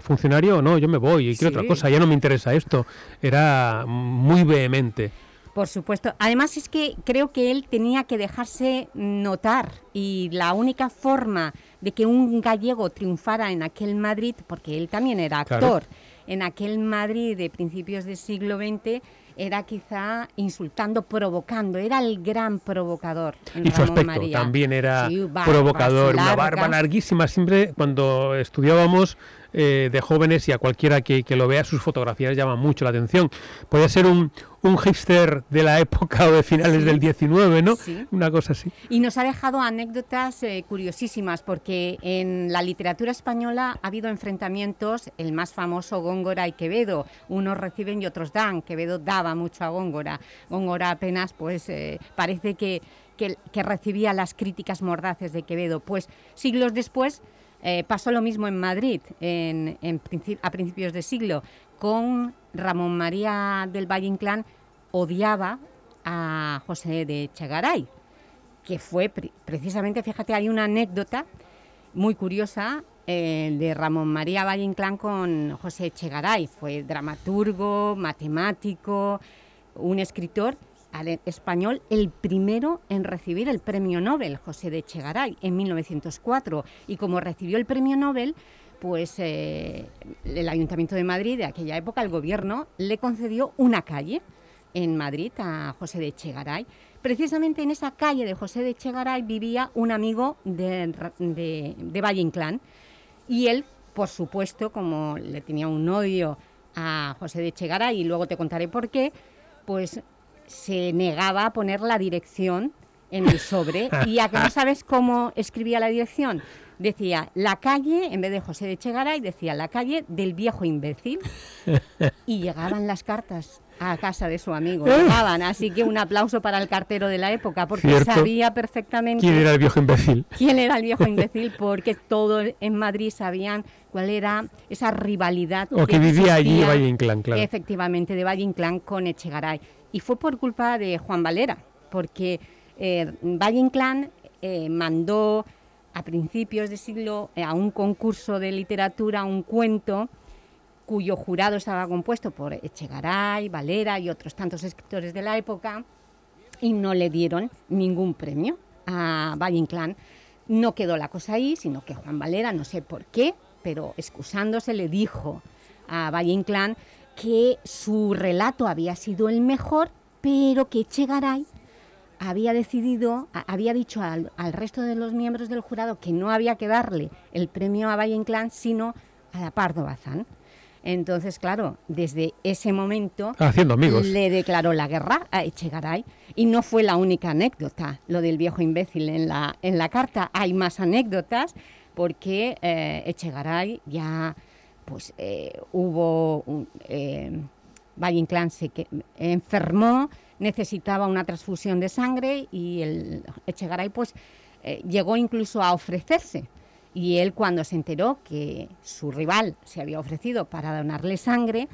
funcionario o no, yo me voy y quiero otra cosa, ya no me interesa esto. Era muy vehemente. Por supuesto. Además es que creo que él tenía que dejarse notar y la única forma de que un gallego triunfara en aquel Madrid, porque él también era actor, en aquel Madrid de principios del siglo XX era quizá insultando, provocando, era el gran provocador. Y su aspecto también era provocador, una barba larguísima, siempre cuando estudiábamos eh, de jóvenes y a cualquiera que, lo vea, sus fotografías llaman mucho la atención. Puede ser un, un hipster de la época o de finales del 19, ¿no? Una cosa así. Y nos ha dejado anécdotas eh, curiosísimas, porque en la literatura española ha habido enfrentamientos, el más famoso Góngora y Quevedo, unos reciben y otros dan, Quevedo daba mucho a Góngora, Góngora apenas pues eh, parece que, que, que recibía las críticas mordaces de Quevedo, pues siglos después eh, pasó lo mismo en Madrid a principios de siglo, con Ramón María del Valle Inclán odiaba a José de Chegaray, que fue precisamente, fíjate, hay una anécdota muy curiosa eh, de Ramón María Valle Inclán con José Chegaray. Fue dramaturgo, matemático, un escritor español el primero en recibir el premio Nobel, José de Chegaray, en 1904. Y como recibió el premio Nobel, pues eh, el Ayuntamiento de Madrid de aquella época, el gobierno, le concedió una calle en Madrid a José de Chegaray. Precisamente en esa calle de José de Chegaray vivía un amigo de, de, de Valle Inclán y él, por supuesto, como le tenía un odio a José de Chegaray y luego te contaré por qué, pues se negaba a poner la dirección en el sobre. y a que no sabes cómo escribía la dirección. Decía la calle, en vez de José de Chegaray, decía la calle del viejo imbécil. y llegaban las cartas a casa de su amigo, llegaban. Así que un aplauso para el cartero de la época, porque Cierto. sabía perfectamente... ¿Quién era el viejo imbécil? quién era el viejo imbécil, porque todos en Madrid sabían cuál era esa rivalidad O que vivía allí Valle Inclán, claro. Efectivamente, de Valle Inclán con Echegaray. Y fue por culpa de Juan Valera, porque eh, Valle Inclán eh, mandó a principios de siglo eh, a un concurso de literatura un cuento cuyo jurado estaba compuesto por Echegaray, Valera y otros tantos escritores de la época, y no le dieron ningún premio a Valle Inclán. No quedó la cosa ahí, sino que Juan Valera, no sé por qué, pero excusándose le dijo a Valle Inclán que su relato había sido el mejor, pero que Echegaray había decidido, había dicho al, al resto de los miembros del jurado que no había que darle el premio a Valle Inclán, sino a la Pardo Bazán. Entonces, claro, desde ese momento Haciendo amigos. le declaró la guerra a Echegaray y no fue la única anécdota, lo del viejo imbécil en la, en la carta. Hay más anécdotas porque eh, Echegaray ya pues eh, hubo un, eh, Valle Inclán se que, enfermó, necesitaba una transfusión de sangre y el Echegaray pues eh, llegó incluso a ofrecerse. Y él cuando se enteró que su rival se había ofrecido para donarle sangre,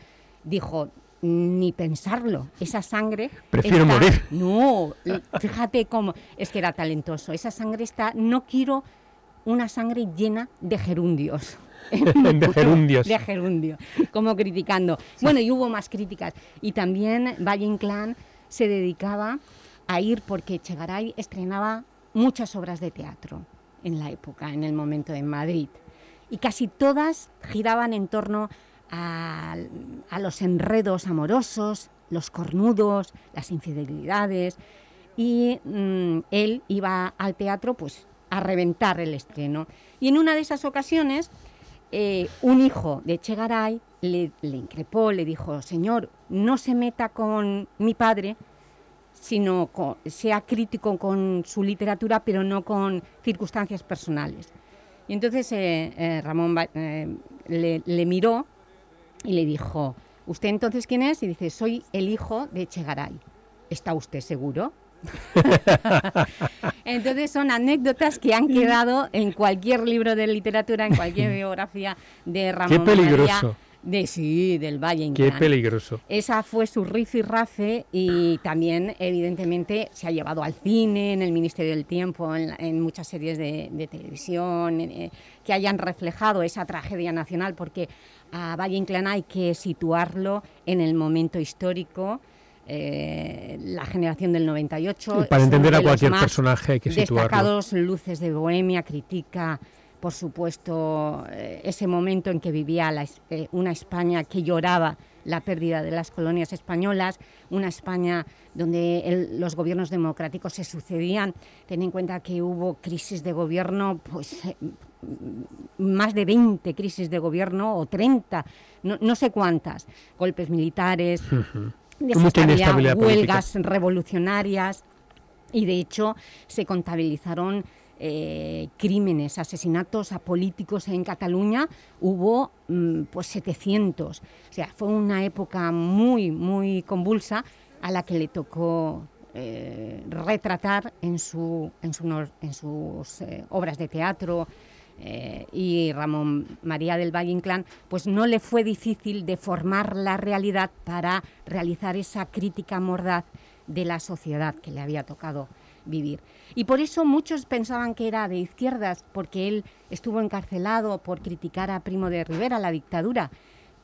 dijo, ni pensarlo, esa sangre... Prefiero está- morir. No, fíjate cómo... Es que era talentoso. Esa sangre está... No quiero una sangre llena de gerundios. De gerundios. De gerundio, como criticando. Bueno, y hubo más críticas. Y también Valle Inclán se dedicaba a ir porque Echegaray estrenaba muchas obras de teatro en la época, en el momento en Madrid. Y casi todas giraban en torno a, a los enredos amorosos, los cornudos, las infidelidades. Y mm, él iba al teatro pues, a reventar el estreno. Y en una de esas ocasiones, eh, un hijo de Echegaray le, le increpó, le dijo, señor, no se meta con mi padre, sino sea crítico con su literatura, pero no con circunstancias personales. Y entonces eh, eh, Ramón le miró y le dijo, ¿usted entonces quién es? Y dice, soy el hijo de Echegaray. ¿Está usted seguro? Entonces son anécdotas que han quedado en cualquier libro de literatura, en cualquier biografía de Ramón María peligroso. de sí, del Valle Qué Inclán. peligroso. Esa fue su rifirrafe y también, evidentemente, se ha llevado al cine, en el Ministerio del Tiempo, en, muchas series de, de televisión, en, eh, que hayan reflejado esa tragedia nacional, porque a Valle Inclán hay que situarlo en el momento histórico, eh, la generación del 98. Y para entender a cualquier personaje hay que situarlo. Destacados luces de Bohemia, critica, por supuesto, eh, ese momento en que vivía la eh, una España que lloraba la pérdida de las colonias españolas, una España donde el- los gobiernos democráticos se sucedían. Ten en cuenta que hubo crisis de gobierno, pues eh, más de 20 crisis de gobierno o 30, no, no sé cuántas, golpes militares, desestabilidad, política. huelgas revolucionarias y de hecho se contabilizaron eh, crímenes, asesinatos a políticos en Cataluña, hubo mm, pues 700. O sea, fue una época muy, muy convulsa a la que le tocó eh, retratar en, su, en, su en sus eh, obras de teatro, eh, y Ramón María del Valle Inclán, pues no le fue difícil deformar la realidad para realizar esa crítica mordaz de la sociedad que le había tocado vivir. Y por eso muchos pensaban que era de izquierdas, porque él estuvo encarcelado por criticar a Primo de Rivera, la dictadura,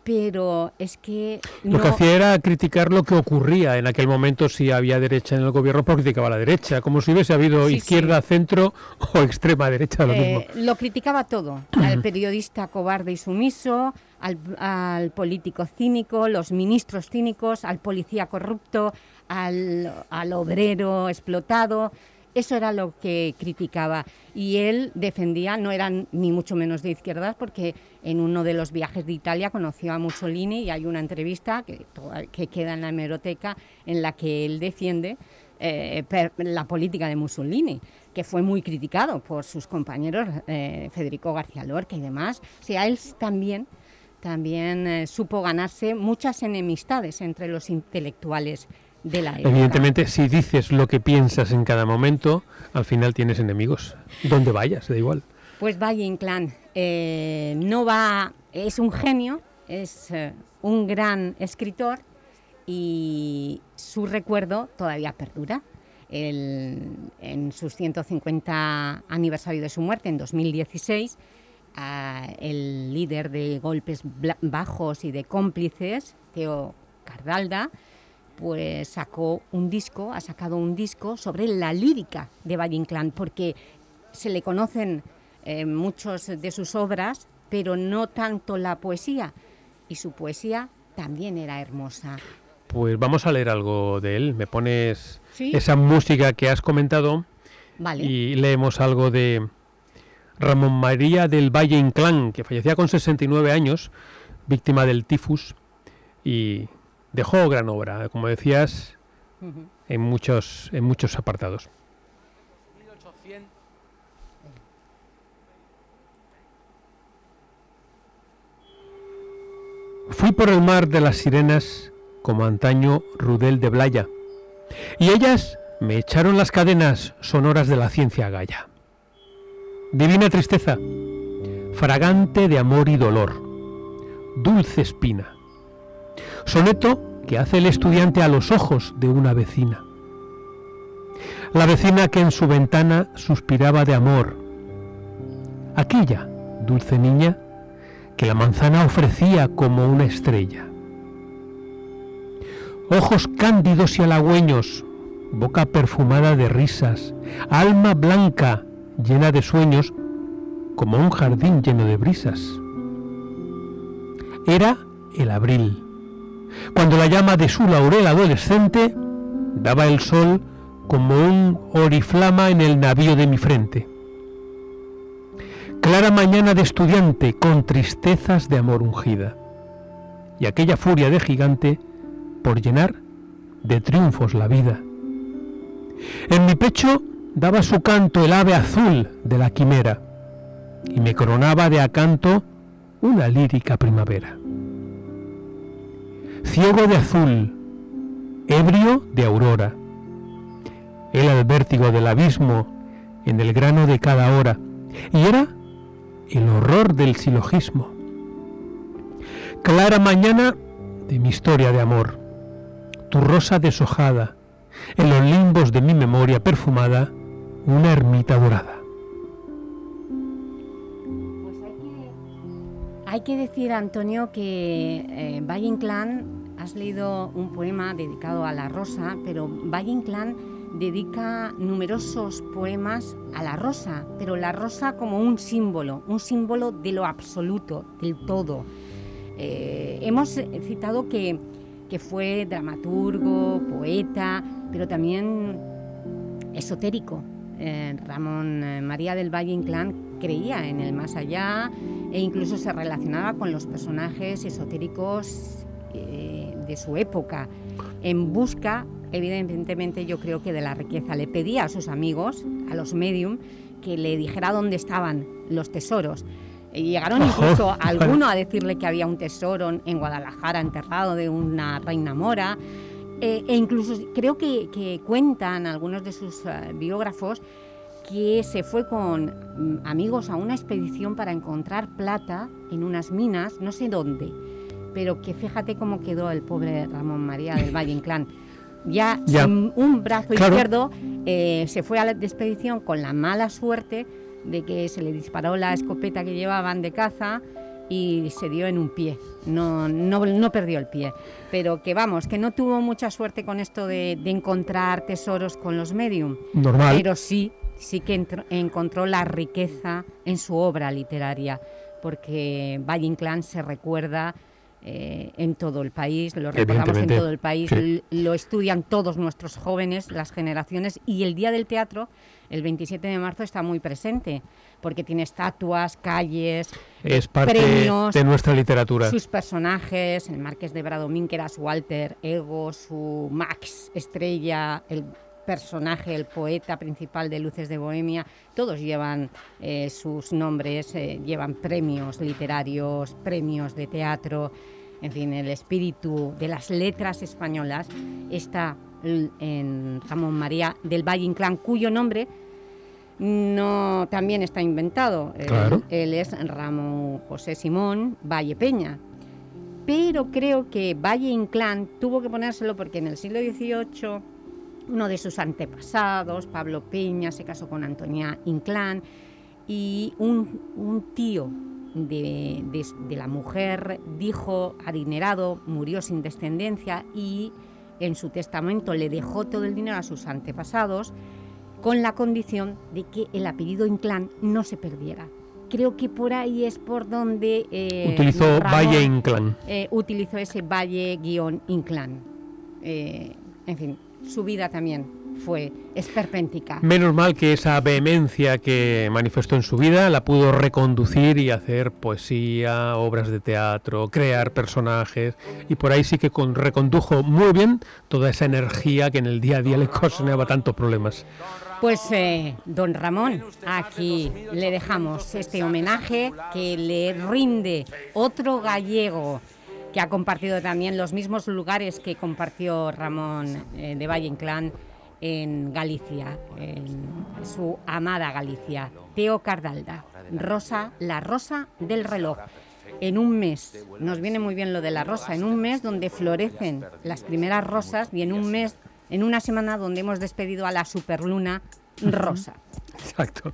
pero es que Lo que hacía era criticar lo que ocurría en aquel momento si había derecha en el gobierno, porque criticaba a la derecha, como si hubiese habido Sí, izquierda, centro o extrema derecha, lo mismo. Eh, lo criticaba todo, al periodista cobarde y sumiso, al, al político cínico, los ministros cínicos, al policía corrupto, al, al obrero explotado. Eso era lo que criticaba. Y él defendía, no eran ni mucho menos de izquierdas, porque en uno de los viajes de Italia conoció a Mussolini y hay una entrevista que, queda en la hemeroteca en la que él defiende eh, la política de Mussolini, que fue muy criticado por sus compañeros eh, Federico García Lorca y demás. O sea, él también, también eh, supo ganarse muchas enemistades entre los intelectuales de la época. Evidentemente, si dices lo que piensas en cada momento, al final tienes enemigos. Donde vayas, da igual. Pues Valle Inclán no va, es un genio, es un gran escritor y su recuerdo todavía perdura. en sus 150 aniversario de su muerte, en 2016, el líder de Golpes Bajos y de Cómplices, Teo Cardalda, pues sacó un disco, ha sacado un disco sobre la lírica de Valle Inclán, porque se le conocen eh, muchos de sus obras, pero no tanto la poesía, y su poesía también era hermosa. Pues vamos a leer algo de él. Me pones esa música que has comentado y leemos algo de Ramón María del Valle Inclán, que fallecía con 69 años, víctima del tifus y dejó gran obra, como decías, en, muchos, en muchos apartados. Fui por el mar de las sirenas como antaño Rudel de Blaya, y ellas me echaron las cadenas sonoras de la ciencia gaya. Divina tristeza, fragante de amor y dolor, dulce espina, soneto que hace el estudiante a los ojos de una vecina. La vecina que en su ventana suspiraba de amor, aquella dulce niña que la manzana ofrecía como una estrella ojos cándidos y halagüeños, boca perfumada de risas, alma blanca llena de sueños, como un jardín lleno de brisas. Era el abril, cuando la llama de su laurel adolescente daba el sol como un oriflama en el navío de mi frente. Clara mañana de estudiante con tristezas de amor ungida, y aquella furia de gigante por llenar de triunfos la vida. En mi pecho daba su canto el ave azul de la quimera y me coronaba de acanto una lírica primavera. Ciego de azul, ebrio de aurora, era el vértigo del abismo en el grano de cada hora y era el horror del silogismo. Clara mañana de mi historia de amor tu rosa deshojada, en los limbos de mi memoria perfumada, una ermita dorada. Hay que, decir, Antonio, que eh, Valle Inclán, has leído un poema dedicado a la rosa, pero Valle Inclán dedica numerosos poemas a la rosa, pero la rosa como un símbolo, un símbolo de lo absoluto, del todo. Eh, hemos citado que que fue dramaturgo, poeta, pero también esotérico. Eh, Ramón María del Valle Inclán creía en el más allá e incluso se relacionaba con los personajes esotéricos eh, de su época, en busca, evidentemente yo creo que de la riqueza. Le pedía a sus amigos, a los medium, que le dijera dónde estaban los tesoros. Y llegaron incluso algunos a decirle que había un tesoro en Guadalajara enterrado de una reina mora. Eh, e incluso creo que, cuentan algunos de sus eh, biógrafos que se fue con mm, amigos a una expedición para encontrar plata en unas minas, no sé dónde, pero que fíjate cómo quedó el pobre Ramón María del Valle Inclán. Ya, un brazo izquierdo eh, se fue a la expedición con la mala suerte de que se le disparó la escopeta que llevaban de caza y se dio en un pie, no, no, no, perdió el pie. Pero que vamos, que no tuvo mucha suerte con esto de, encontrar tesoros con los medium. Normal. Pero sí, sí que encontró la riqueza en su obra literaria, porque Valle Inclán se recuerda eh, en todo el país, lo recordamos en todo el país, lo estudian todos nuestros jóvenes, las generaciones, y el Día del Teatro el 27 de marzo está muy presente, porque tiene estatuas, calles, es parte premios, de nuestra literatura. Sus personajes, el Marqués de Bradomín, que era su Walter Ego, su Max Estrella, el personaje, el poeta principal de Luces de Bohemia, todos llevan eh, sus nombres, eh, llevan premios literarios, premios de teatro, en fin, el espíritu de las letras españolas está en Ramón María del Valle Inclán, cuyo nombre no también está inventado. Él, es Ramón José Simón Valle Peña. Pero creo que Valle Inclán tuvo que ponérselo porque en el siglo XVIII uno de sus antepasados, Pablo Peña, se casó con Antonia Inclán y un, tío de, de, la mujer dijo, adinerado, murió sin descendencia y en su testamento le dejó todo el dinero a sus antepasados con la condición de que el apellido Inclán no se perdiera. Creo que por ahí es por donde... Eh, utilizó Valle Inclán. Eh, utilizó ese Valle-Inclán. Eh, en fin, su vida también fue esperpéntica. Menos mal que esa vehemencia que manifestó en su vida la pudo reconducir y hacer poesía, obras de teatro, crear personajes y por ahí sí que con, recondujo muy bien toda esa energía que en el día a día le ocasionaba tantos problemas. Pues eh, don Ramón, aquí le dejamos este homenaje que le rinde otro gallego que ha compartido también los mismos lugares que compartió Ramón eh, de Valle Inclán en Galicia, en su amada Galicia, Teo Cardalda, Rosa, la rosa del reloj. En un mes, nos viene muy bien lo de la rosa, en un mes donde florecen las primeras rosas y en un mes en una semana donde hemos despedido a la superluna rosa. Exacto.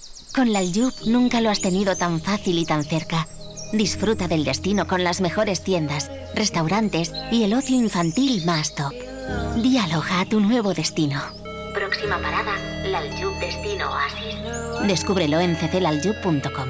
Con la nunca lo has tenido tan fácil y tan cerca. Disfruta del destino con las mejores tiendas, restaurantes y el ocio infantil más top. Dialoga a tu nuevo destino. Próxima parada, la Aljub Destino Oasis. Descúbrelo en cclaljub.com.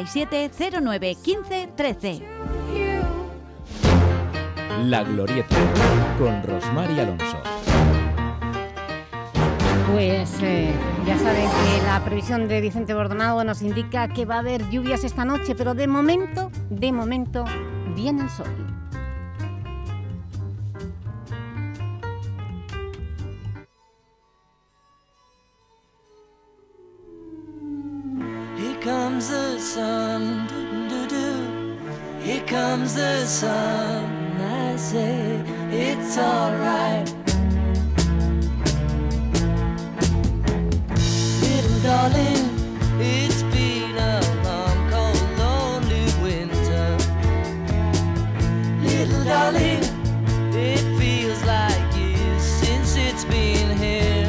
637 09 15 13. La Glorieta, con Rosmar y Alonso. Pues eh, ya saben que la previsión de Vicente Bordonado nos indica que va a haber lluvias esta noche, pero de momento, de momento, viene el sol. Comes the sun, doo doo. Here comes the sun. I say it's alright. Little darling, it's been a long, cold, lonely winter. Little darling, it feels like years since it's been here.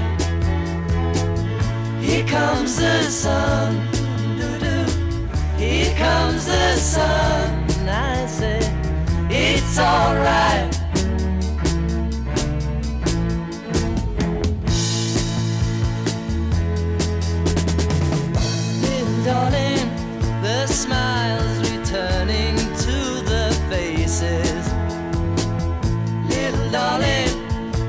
Here comes the sun. Comes the sun. I say it's alright. Little darling, the smiles returning to the faces. Little darling,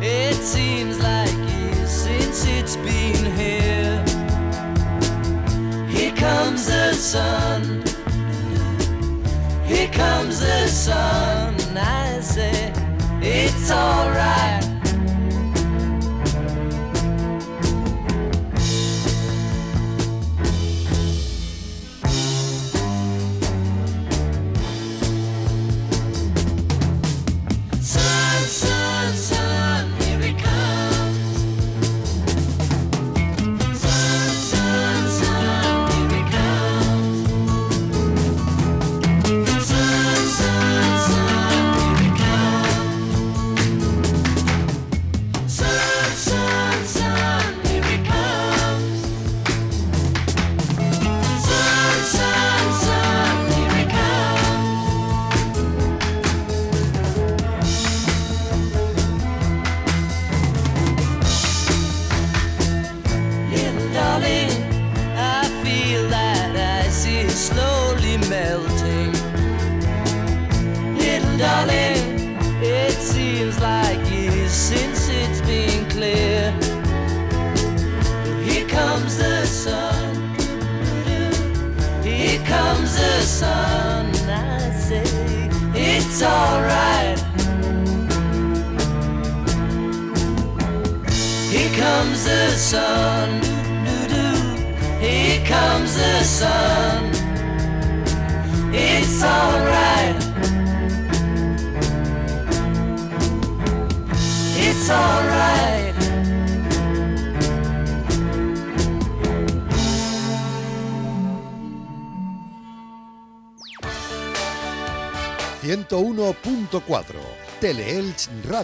it seems like years since it's been here. Here comes the sun. Comes the sun. I say it's alright.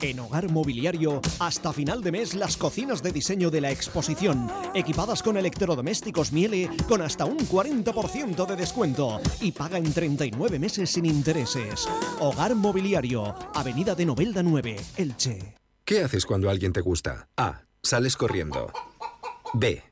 En Hogar Mobiliario, hasta final de mes, las cocinas de diseño de la exposición, equipadas con electrodomésticos Miele, con hasta un 40% de descuento y paga en 39 meses sin intereses. Hogar Mobiliario, Avenida de Novelda 9, Elche. ¿Qué haces cuando alguien te gusta? A. Sales corriendo. B.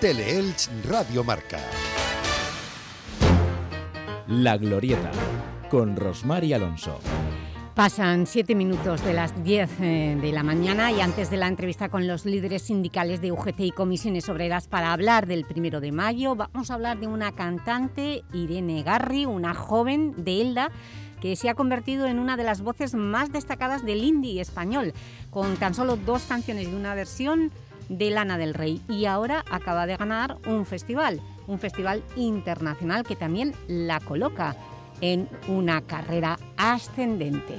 Teleelch Radio Marca. La Glorieta, con Rosmar y Alonso. Pasan siete minutos de las 10 eh, de la mañana y antes de la entrevista con los líderes sindicales de UGT y comisiones obreras para hablar del primero de mayo, vamos a hablar de una cantante, Irene Garri, una joven de Elda, que se ha convertido en una de las voces más destacadas del indie español, con tan solo dos canciones y una versión de Lana del Rey y ahora acaba de ganar un festival, un festival internacional que también la coloca en una carrera ascendente.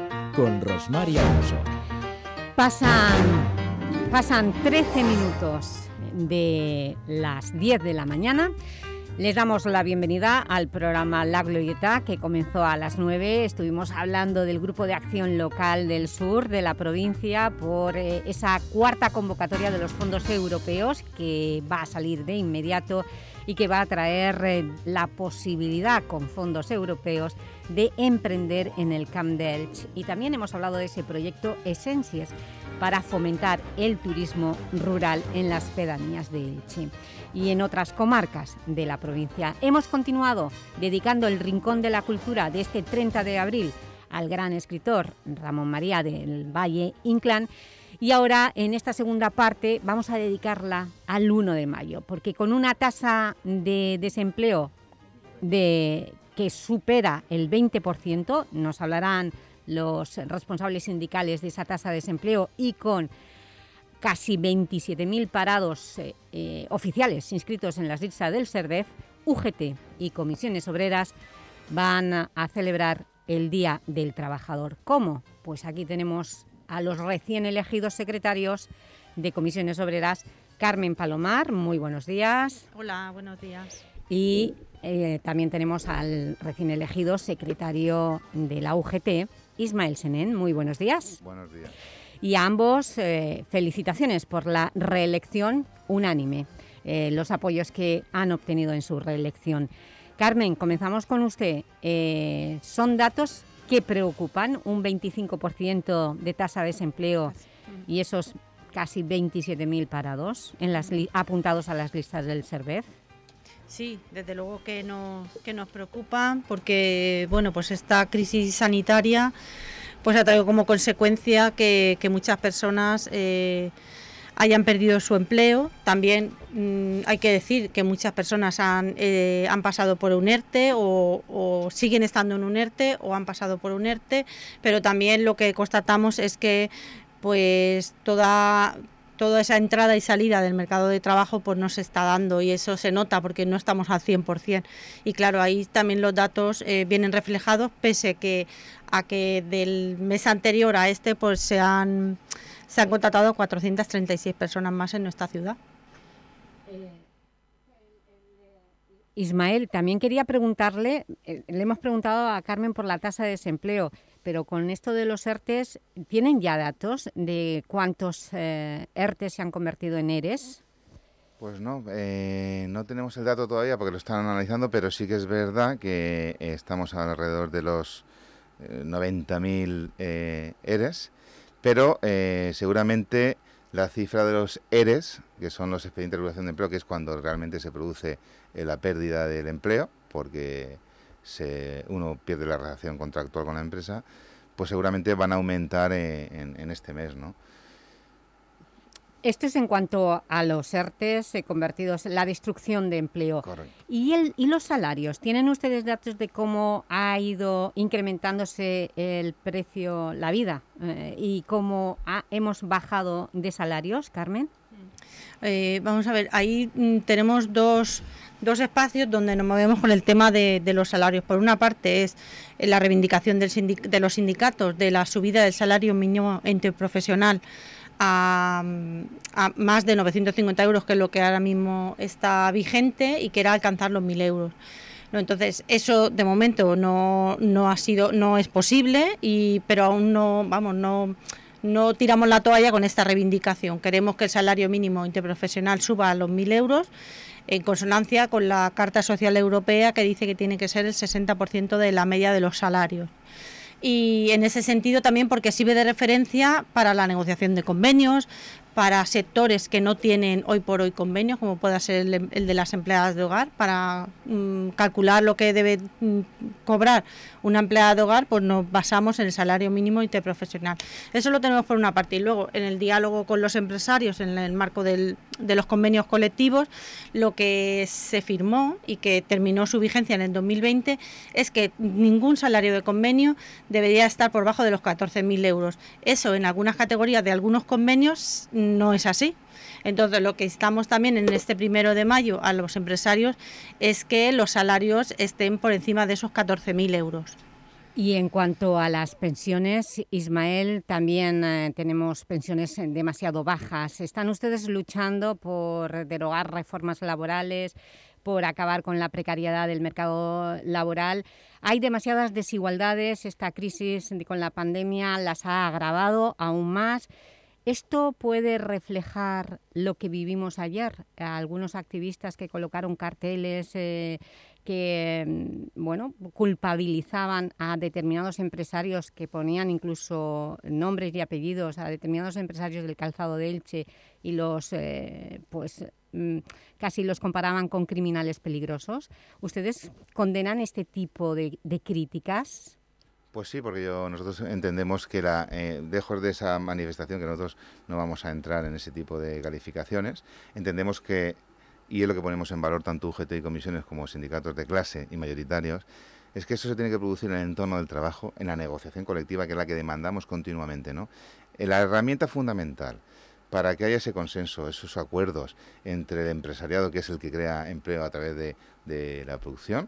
con Rosmar Alonso. Pasan, pasan 13 minutos de las 10 de la mañana. Les damos la bienvenida al programa La Glorieta que comenzó a las 9. Estuvimos hablando del Grupo de Acción Local del Sur de la provincia por eh, esa cuarta convocatoria de los fondos europeos que va a salir de inmediato y que va a traer eh, la posibilidad con fondos europeos de emprender en el Camp de Elche. Y también hemos hablado de ese proyecto Esencias para fomentar el turismo rural en las pedanías de Elche y en otras comarcas de la provincia. Hemos continuado dedicando el Rincón de la Cultura de este 30 de abril al gran escritor Ramón María del Valle Inclán y ahora, en esta segunda parte, vamos a dedicarla al 1 de mayo, porque con una tasa de desempleo de, que supera el 20%, nos hablarán los responsables sindicales de esa tasa de desempleo y con casi 27.000 parados eh, eh, oficiales inscritos en las listas del SERDEF, UGT y comisiones obreras van a celebrar el Día del Trabajador. ¿Cómo? Pues aquí tenemos a los recién elegidos secretarios de Comisiones Obreras, Carmen Palomar, muy buenos días. Hola, buenos días. Y eh, también tenemos al recién elegido secretario de la UGT, Ismael Senén, muy buenos días. Buenos días. Y a ambos, eh, felicitaciones por la reelección unánime, eh, los apoyos que han obtenido en su reelección. Carmen, comenzamos con usted. son datos que preocupan, un 25% de tasa de desempleo y esos casi 27.000 parados en las apuntados a las listas del CERVEZ. Sí, desde luego que, no, que nos preocupa porque bueno, pues esta crisis sanitaria pues ha traído como consecuencia que, muchas personas eh, hayan perdido su empleo. También mm, hay que decir que muchas personas han, eh, han pasado por un ERTE o, siguen estando en un ERTE o han pasado por un ERTE, pero también lo que constatamos es que pues toda toda esa entrada y salida del mercado de trabajo pues no se está dando y eso se nota porque no estamos al 100%. Y claro, ahí también los datos eh, vienen reflejados pese que a que del mes anterior a este pues se han se han contratado 436 personas más en nuestra ciudad. Ismael, también quería preguntarle, eh, le hemos preguntado a Carmen por la tasa de desempleo, pero con esto de los ERTES, ¿tienen ya datos de cuántos eh, ERTES se han convertido en ERES? Pues no, eh, no tenemos el dato todavía porque lo están analizando, pero sí que es verdad que estamos alrededor de los 90.000 ERES, pero seguramente la cifra de los ERES, que son los expedientes de regulación de empleo, que es cuando realmente se produce eh, la pérdida del empleo, porque se, uno pierde la relación contractual con la empresa, pues seguramente van a aumentar eh, en, en, este mes, ¿no? Esto es en cuanto a los ERTES eh, convertidos en la destrucción de empleo. ¿Y, el, ¿Y los salarios? ¿Tienen ustedes datos de cómo ha ido incrementándose el precio, la vida? Eh, ¿Y cómo hemos bajado de salarios, Carmen? Eh, vamos a ver, ahí mm, tenemos dos, dos espacios donde nos movemos con el tema de, de los salarios. Por una parte es la reivindicación del de los sindicatos de la subida del salario mínimo interprofesional a, más de 950 euros, que es lo que ahora mismo está vigente, y que era alcanzar los 1.000 euros. ¿no? Entonces, eso de momento no, no ha sido, no es posible, y, pero aún no, vamos, no, no tiramos la toalla con esta reivindicación. Queremos que el salario mínimo interprofesional suba a los 1.000 euros en consonancia con la Carta Social Europea que dice que tiene que ser el 60% de la media de los salarios y en ese sentido también porque sirve de referencia para la negociación de convenios, para sectores que no tienen hoy por hoy convenios, como pueda ser el, de las empleadas de hogar, para mm, calcular lo que debe mm, cobrar una empleada de hogar, pues nos basamos en el salario mínimo interprofesional. Eso lo tenemos por una parte. Y luego, en el diálogo con los empresarios, en el marco de los convenios colectivos, lo que se firmó y que terminó su vigencia en el 2020 es que ningún salario de convenio debería estar por bajo de los 14.000 euros. Eso en algunas categorías de algunos convenios no es así. Entonces, lo que estamos también en este primero de mayo a los empresarios es que los salarios estén por encima de esos 14.000 euros. Y en cuanto a las pensiones, Ismael, también eh, tenemos pensiones demasiado bajas. ¿Están ustedes luchando por derogar reformas laborales, por acabar con la precariedad del mercado laboral? Hay demasiadas desigualdades, esta crisis con la pandemia las ha agravado aún más. ¿Esto puede reflejar lo que vivimos ayer? Algunos activistas que colocaron carteles eh, que mm, bueno, culpabilizaban a determinados empresarios que ponían incluso nombres y apellidos a determinados empresarios del calzado de Elche y los eh, pues mm, casi los comparaban con criminales peligrosos. ¿Ustedes condenan este tipo de críticas? Pues sí, porque yo, nosotros entendemos que la, eh, lejos de esa manifestación, que nosotros no vamos a entrar en ese tipo de calificaciones, entendemos que, y es lo que ponemos en valor tanto UGT y comisiones como sindicatos de clase y mayoritarios, es que eso se tiene que producir en el entorno del trabajo, en la negociación colectiva, que es la que demandamos continuamente. ¿no? Eh, la herramienta fundamental para que haya ese consenso, esos acuerdos entre el empresariado, que es el que crea empleo a través de, de la producción,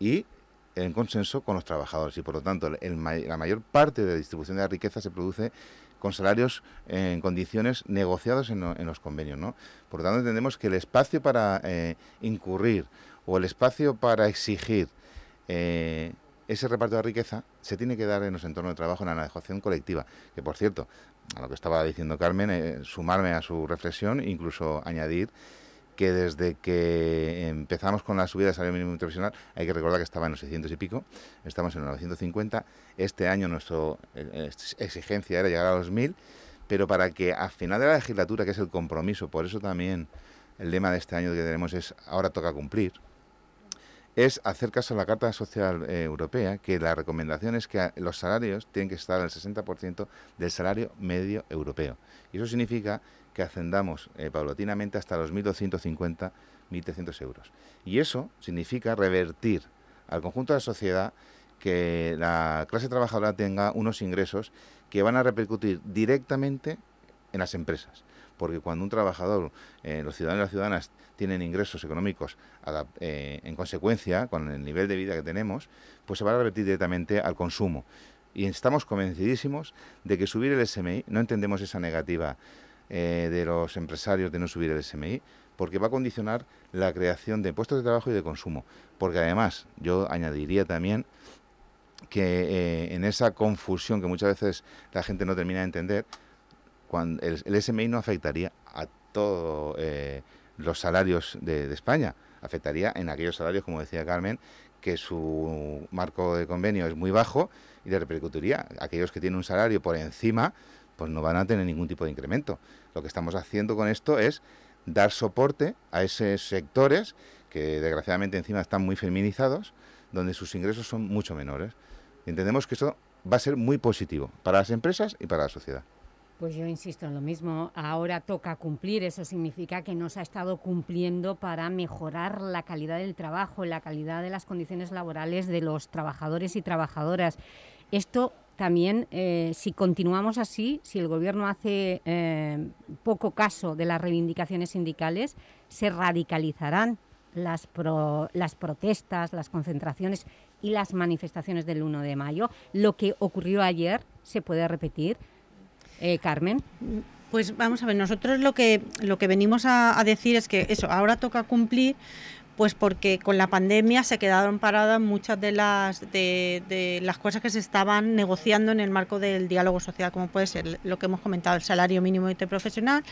y en consenso con los trabajadores y por lo tanto la mayor parte de la distribución de la riqueza se produce con salarios en condiciones negociados en, los convenios. ¿no? Por lo tanto entendemos que el espacio para eh, incurrir o el espacio para exigir eh, ese reparto de riqueza se tiene que dar en los entornos de trabajo en la negociación colectiva, que por cierto, a lo que estaba diciendo Carmen, eh, sumarme a su reflexión, incluso añadir que desde que empezamos con la subida del salario mínimo interprofesional, hay que recordar que estaba en los 600 y pico, estamos en los 950, este año nuestra eh, exigencia era llegar a los 1000, pero para que a final de la legislatura, que es el compromiso, por eso también el lema de este año que tenemos es ahora toca cumplir, es hacer caso a la Carta Social eh, Europea, que la recomendación es que los salarios tienen que estar al 60% del salario medio europeo. Y eso significa que ascendamos eh, paulatinamente hasta los 1.250, 1.300 euros. Y eso significa revertir al conjunto de la sociedad que la clase trabajadora tenga unos ingresos que van a repercutir directamente en las empresas. Porque cuando un trabajador, eh, los ciudadanos y las ciudadanas tienen ingresos económicos eh, en consecuencia con el nivel de vida que tenemos, pues se va a revertir directamente al consumo. Y estamos convencidísimos de que subir el SMI, no entendemos esa negativa eh, de los empresarios de no subir el SMI, porque va a condicionar la creación de puestos de trabajo y de consumo. Porque además, yo añadiría también que eh, en esa confusión que muchas veces la gente no termina de entender, cuando el, SMI no afectaría a todos eh, los salarios de, de España, afectaría en aquellos salarios, como decía Carmen, que su marco de convenio es muy bajo y le repercutiría. Aquellos que tienen un salario por encima, pues no van a tener ningún tipo de incremento. Lo que estamos haciendo con esto es dar soporte a esos sectores que desgraciadamente encima están muy feminizados, donde sus ingresos son mucho menores. Entendemos que eso va a ser muy positivo para las empresas y para la sociedad. Pues yo insisto en lo mismo, ahora toca cumplir, eso significa que no se ha estado cumpliendo para mejorar la calidad del trabajo, la calidad de las condiciones laborales de los trabajadores y trabajadoras. Esto también, eh, si continuamos así, si el Gobierno hace eh, poco caso de las reivindicaciones sindicales, se radicalizarán las, pro- las protestas, las concentraciones y las manifestaciones del 1 de mayo. Lo que ocurrió ayer se puede repetir. Eh, Carmen. Pues vamos a ver, nosotros lo que, lo que venimos a, a decir es que eso, ahora toca cumplir, pues porque con la pandemia se quedaron paradas muchas de las, de, las cosas que se estaban negociando en el marco del diálogo social, como puede ser lo que hemos comentado, el salario mínimo interprofesional,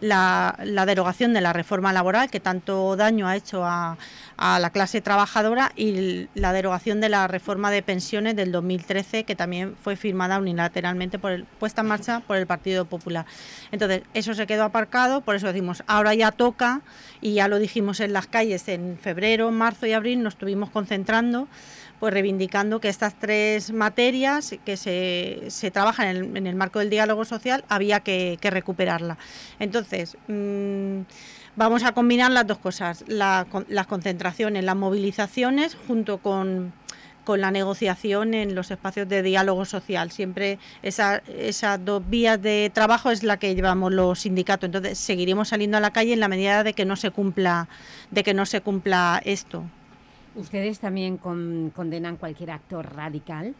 la, la derogación de la reforma laboral, que tanto daño ha hecho a, a la clase trabajadora, y la derogación de la reforma de pensiones del 2013, que también fue firmada unilateralmente, por el, puesta en marcha por el Partido Popular. Entonces, eso se quedó aparcado, por eso decimos, ahora ya toca, y ya lo dijimos en las calles en febrero, marzo y abril, nos estuvimos concentrando pues reivindicando que estas tres materias que se, se trabajan en el, en marco del diálogo social había que, que recuperarla. Entonces, mm, vamos a combinar las dos cosas, la las concentraciones, las movilizaciones, junto con, con la negociación en los espacios de diálogo social. Siempre esa- esas dos vías de trabajo es la que llevamos los sindicatos. Entonces, seguiremos saliendo a la calle en la medida de que no se cumpla, de que no se cumpla esto. ¿Ustedes también con- condenan cualquier acto radical?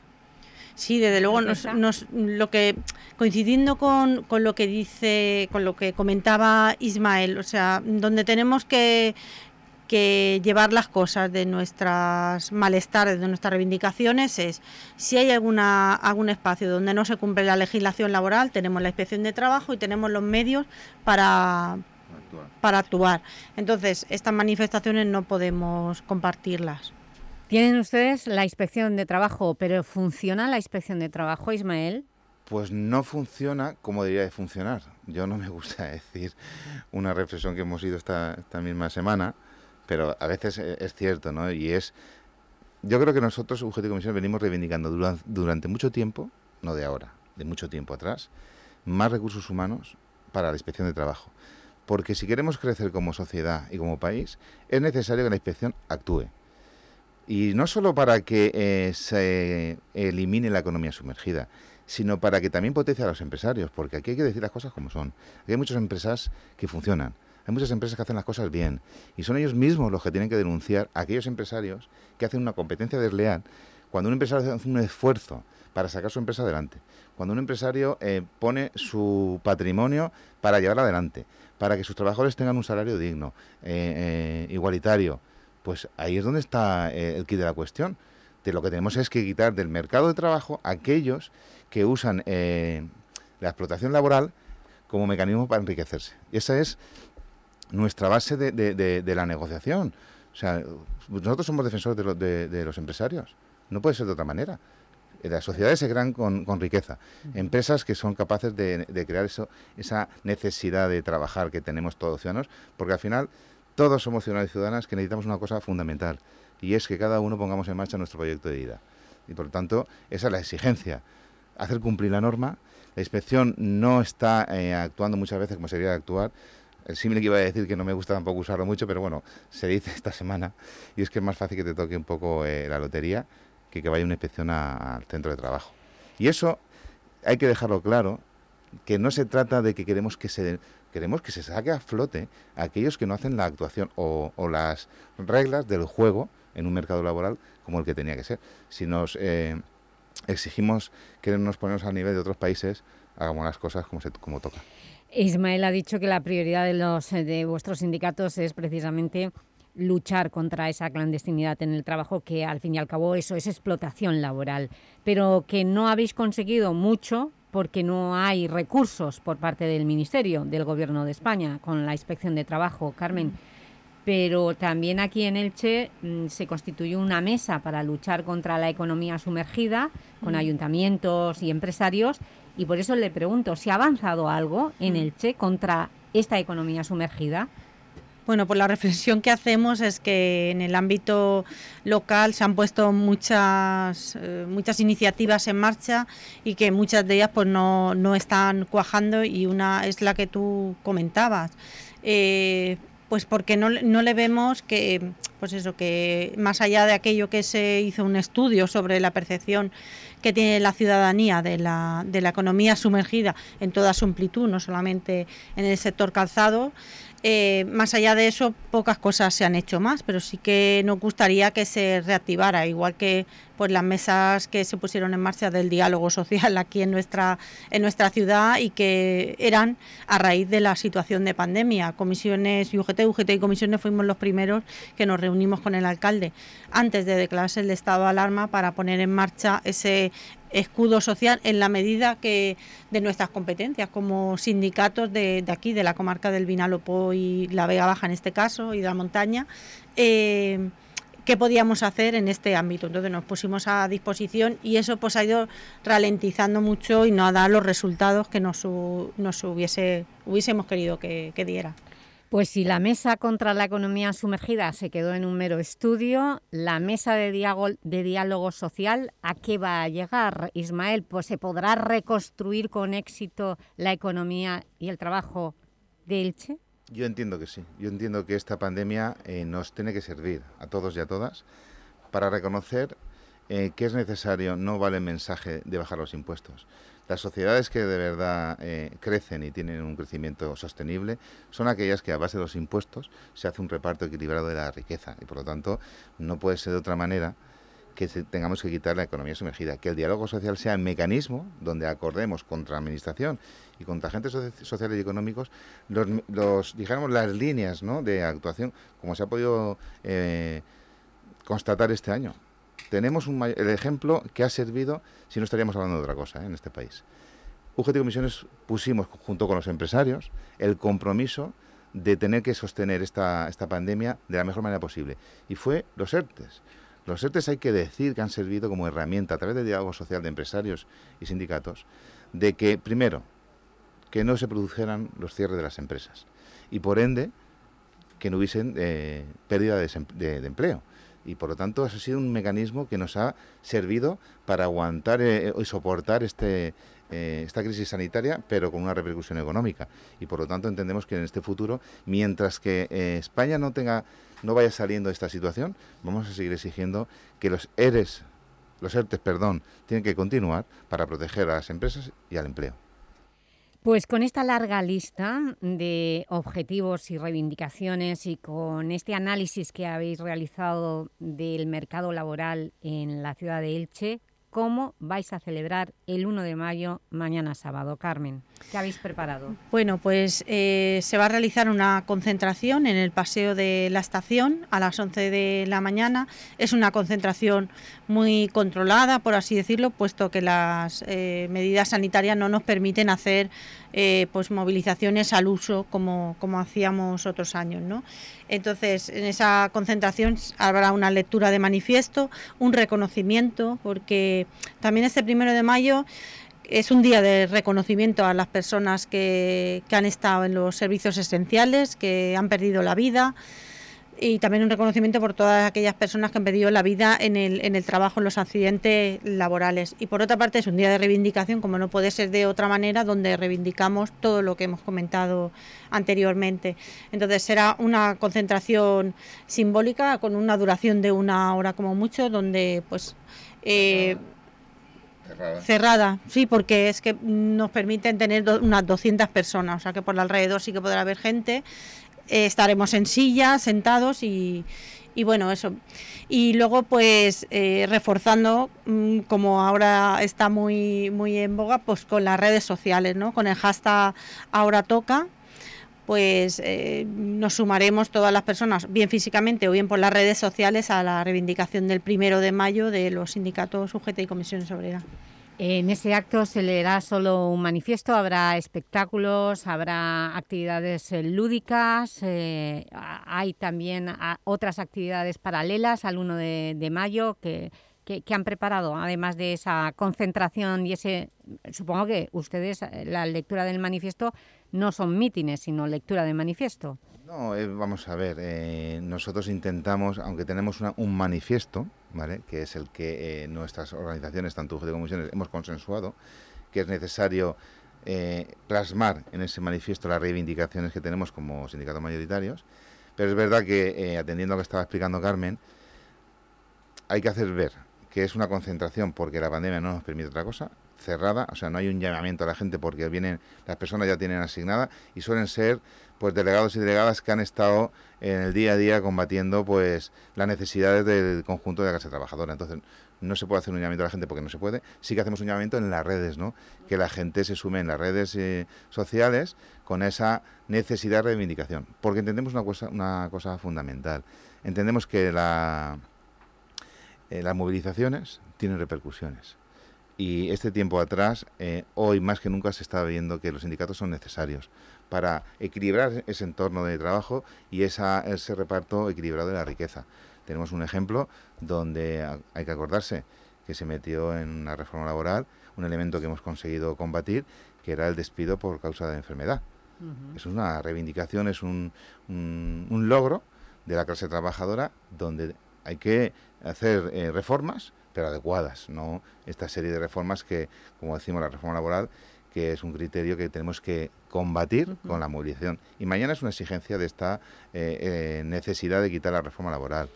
Sí, desde luego nos, nos- lo que coincidiendo con, con lo que dice, con lo que comentaba Ismael, o sea, donde tenemos que, que llevar las cosas de nuestras malestares, de nuestras reivindicaciones es si hay alguna algún espacio donde no se cumple la legislación laboral, tenemos la inspección de trabajo y tenemos los medios para para actuar. Entonces, estas manifestaciones no podemos compartirlas. Tienen ustedes la inspección de trabajo, pero ¿funciona la inspección de trabajo, Ismael? Pues no funciona como debería de funcionar. Yo no me gusta decir una reflexión que hemos ido esta, esta misma semana, pero a veces e- es cierto, ¿no? Y es, yo creo que nosotros, UGT Comisión, venimos reivindicando duran- durante mucho tiempo, no de ahora, de mucho tiempo atrás, más recursos humanos para la inspección de trabajo. Porque si queremos crecer como sociedad y como país, es necesario que la inspección actúe. Y no solo para que eh, se elimine la economía sumergida, sino para que también potencie a los empresarios, porque aquí hay que decir las cosas como son. Aquí hay muchas empresas que funcionan, hay muchas empresas que hacen las cosas bien, y son ellos mismos los que tienen que denunciar a aquellos empresarios que hacen una competencia desleal cuando un empresario hace un esfuerzo para sacar su empresa adelante, cuando un empresario eh, pone su patrimonio para llevarla adelante, para que sus trabajadores tengan un salario digno, eh, eh, igualitario, pues ahí es donde está el kit de la cuestión. De lo que tenemos es que quitar del mercado de trabajo a aquellos que usan la explotación laboral como mecanismo para enriquecerse. Y esa es nuestra base de, de- de- de la negociación. O sea, nosotros somos defensores de, lo- de- los empresarios. No puede ser de otra manera. Eh, Las sociedades se crean con, con riqueza. Empresas que son capaces de, de crear eso, esa necesidad de trabajar que tenemos todos los ciudadanos, porque al final todos somos ciudadanos y ciudadanas que necesitamos una cosa fundamental, y es que cada uno pongamos en marcha nuestro proyecto de vida. Y por lo tanto, esa es la exigencia, hacer cumplir la norma. La inspección no está eh, actuando muchas veces como se debería de actuar. El símil que iba a decir que no me gusta tampoco usarlo mucho, pero bueno, se dice esta semana, y es que es más fácil que te toque un poco eh, la lotería que que vaya una inspección al centro de trabajo. Y eso hay que dejarlo claro, que no se trata de que queremos que se queremos que se saque a flote aquellos que no hacen la actuación o, o las reglas del juego en un mercado laboral como el que tenía que ser. Si nos eh, exigimos que nos ponemos al nivel de otros países, hagamos las cosas como, se, como toca. Ismael ha dicho que la prioridad de, los, de vuestros sindicatos es precisamente luchar contra esa clandestinidad en el trabajo, que al fin y al cabo eso es explotación laboral, pero que no habéis conseguido mucho porque no hay recursos por parte del Ministerio, del Gobierno de España, con la Inspección de Trabajo. Carmen, pero también aquí en Elche mm, se constituyó una mesa para luchar contra la economía sumergida, con Mm. ayuntamientos y empresarios, y por eso le pregunto, ¿se ha avanzado algo en Mm. Elche contra esta economía sumergida? Bueno, pues la reflexión que hacemos es que en el ámbito local se han puesto muchas, eh, muchas iniciativas en marcha y que muchas de ellas pues no, no están cuajando y una es la que tú comentabas. Eh, pues porque no, no le vemos que, pues eso, que más allá de aquello que se hizo un estudio sobre la percepción que tiene la ciudadanía de la, de la economía sumergida en toda su amplitud, no solamente en el sector calzado, eh, más allá de eso, pocas cosas se han hecho más, pero sí que nos gustaría que se reactivara, igual que pues las mesas que se pusieron en marcha del diálogo social aquí en nuestra en nuestra ciudad y que eran a raíz de la situación de pandemia. Comisiones y UGT, UGT y comisiones fuimos los primeros que nos reunimos con el alcalde antes de declararse el estado de alarma para poner en marcha ese escudo social en la medida que de nuestras competencias como sindicatos de, de aquí, de la comarca del Vinalopó y la Vega Baja en este caso y de la montaña, eh, qué podíamos hacer en este ámbito. Entonces nos pusimos a disposición y eso pues ha ido ralentizando mucho y no ha dado los resultados que nos, nos hubiese, hubiésemos querido que, que diera. Pues si la mesa contra la economía sumergida se quedó en un mero estudio, la mesa de diálogo, de diálogo social, ¿a qué va a llegar, Ismael? Pues se podrá reconstruir con éxito la economía y el trabajo de Elche. Yo entiendo que sí. Yo entiendo que esta pandemia eh, nos tiene que servir a todos y a todas para reconocer eh, que es necesario, no vale el mensaje de bajar los impuestos. Las sociedades que de verdad eh, crecen y tienen un crecimiento sostenible son aquellas que a base de los impuestos se hace un reparto equilibrado de la riqueza y por lo tanto no puede ser de otra manera que tengamos que quitar la economía sumergida, que el diálogo social sea el mecanismo donde acordemos contra administración y contra agentes soci- sociales y económicos los, los dijéramos las líneas de actuación, como se ha podido eh, constatar este año. Tenemos un el ejemplo que ha servido, si no estaríamos hablando de otra cosa ¿eh? en este país. UGT Comisiones pusimos junto con los empresarios el compromiso de tener que sostener esta, esta pandemia de la mejor manera posible. Y fue los ERTES. Los ERTES hay que decir que han servido como herramienta a través del diálogo social de empresarios y sindicatos de que, primero, que no se produjeran los cierres de las empresas y, por ende, que no hubiesen eh, pérdida de, empleo. Y, por lo tanto, eso ha sido un mecanismo que nos ha servido para aguantar eh, y soportar este, eh, esta crisis sanitaria, pero con una repercusión económica. Y, por lo tanto, entendemos que en este futuro, mientras que eh, España no tenga no vaya saliendo de esta situación, vamos a seguir exigiendo que los ERES, los ERTES, perdón, tienen que continuar para proteger a las empresas y al empleo. Pues con esta larga lista de objetivos y reivindicaciones y con este análisis que habéis realizado del mercado laboral en la ciudad de Elche, ¿cómo vais a celebrar el 1 de mayo mañana sábado? Carmen, ¿qué habéis preparado? Bueno, pues eh, se va a realizar una concentración en el paseo de la estación a las 11 de la mañana. Es una concentración muy controlada, por así decirlo, puesto que las eh, medidas sanitarias no nos permiten hacer eh, pues movilizaciones al uso como, como hacíamos otros años. ¿no? Entonces, en esa concentración habrá una lectura de manifiesto, un reconocimiento, porque también este primero de mayo es un día de reconocimiento a las personas que, que han estado en los servicios esenciales, que han perdido la vida y también un reconocimiento por todas aquellas personas que han perdido la vida en el, en el trabajo, en los accidentes laborales. Y por otra parte es un día de reivindicación, como no puede ser de otra manera, donde reivindicamos todo lo que hemos comentado anteriormente. Entonces será una concentración simbólica con una duración de una hora como mucho, donde pues... eh, Cerrada, sí, porque es que nos permiten tener do- unas 200 personas, o sea que por alrededor sí que podrá haber gente. Eh, estaremos en sillas, sentados y, y bueno, eso. Y luego, pues, eh, reforzando, mm, como ahora está muy, muy en boga, pues con las redes sociales, ¿no? Con el hashtag ahora toca, pues eh, nos sumaremos todas las personas, bien físicamente o bien por las redes sociales, a la reivindicación del primero de mayo de los sindicatos UGT y comisiones obreras. En ese acto se leerá solo un manifiesto, habrá espectáculos, habrá actividades eh, lúdicas, eh, hay también otras actividades paralelas al 1 de, mayo que, que, han preparado, además de esa concentración y ese... Supongo que ustedes, eh, la lectura del manifiesto, no son mítines, sino lectura de manifiesto. No, vamos a ver, nosotros intentamos, aunque tenemos un manifiesto, que es el que eh, nuestras organizaciones, tanto UGT como comisiones, hemos consensuado, que es necesario eh, plasmar en ese manifiesto las reivindicaciones que tenemos como sindicatos mayoritarios, pero es verdad que, eh, atendiendo a lo que estaba explicando Carmen, hay que hacer ver que es una concentración porque la pandemia no nos permite otra cosa, cerrada, o sea, no hay un llamamiento a la gente porque vienen, las personas ya tienen asignada y suelen ser pues delegados y delegadas que han estado en el día a día combatiendo pues las necesidades del conjunto de la clase trabajadora. Entonces, no se puede hacer un llamamiento a la gente porque no se puede. Sí que hacemos un llamamiento en las redes, ¿no? Que la gente se sume en las redes eh, sociales con esa necesidad de reivindicación. Porque entendemos una cosa, una cosa fundamental. Entendemos que la, eh, las movilizaciones tienen repercusiones. Y este tiempo atrás, eh, hoy más que nunca se está viendo que los sindicatos son necesarios para equilibrar ese entorno de trabajo y esa, ese reparto equilibrado de la riqueza. Tenemos un ejemplo donde hay que acordarse que se metió en una reforma laboral un elemento que hemos conseguido combatir, que era el despido por causa de enfermedad. Es una reivindicación, es un, un, logro de la clase trabajadora donde hay que hacer eh, reformas, pero adecuadas, no esta serie de reformas que, como decimos, la reforma laboral, que es un criterio que tenemos que combatir con la movilización. Y mañana es una exigencia de esta eh, eh, necesidad de quitar la reforma laboral.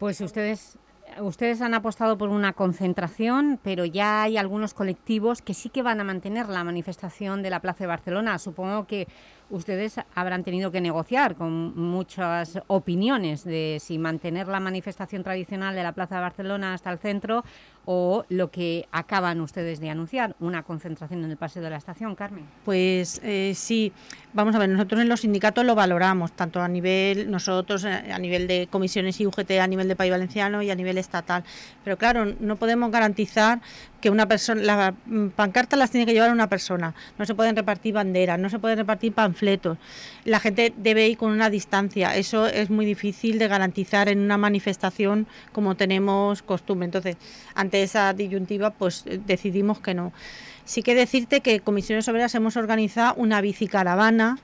Pues ustedes ustedes han apostado por una concentración, pero ya hay algunos colectivos que sí que van a mantener la manifestación de la Plaza de Barcelona. Supongo que ustedes habrán tenido que negociar con muchas opiniones de si mantener la manifestación tradicional de la Plaza de Barcelona hasta el centro o lo que acaban ustedes de anunciar, una concentración en el Paseo de la Estación, Carmen. Pues eh, sí, vamos a ver, nosotros en los sindicatos lo valoramos, tanto a nivel, nosotros eh, a nivel de comisiones y UGT, a nivel de País Valenciano y a nivel estatal, pero claro, no podemos garantizar que una persona, las pancartas las tiene que llevar una persona, no se pueden repartir banderas, no se pueden repartir panfletos, la gente debe ir con una distancia, eso es muy difícil de garantizar en una manifestación como tenemos costumbre, entonces esa disyuntiva pues decidimos que no. Sí que decirte que Comisiones Obreras hemos organizado una bicicaravana,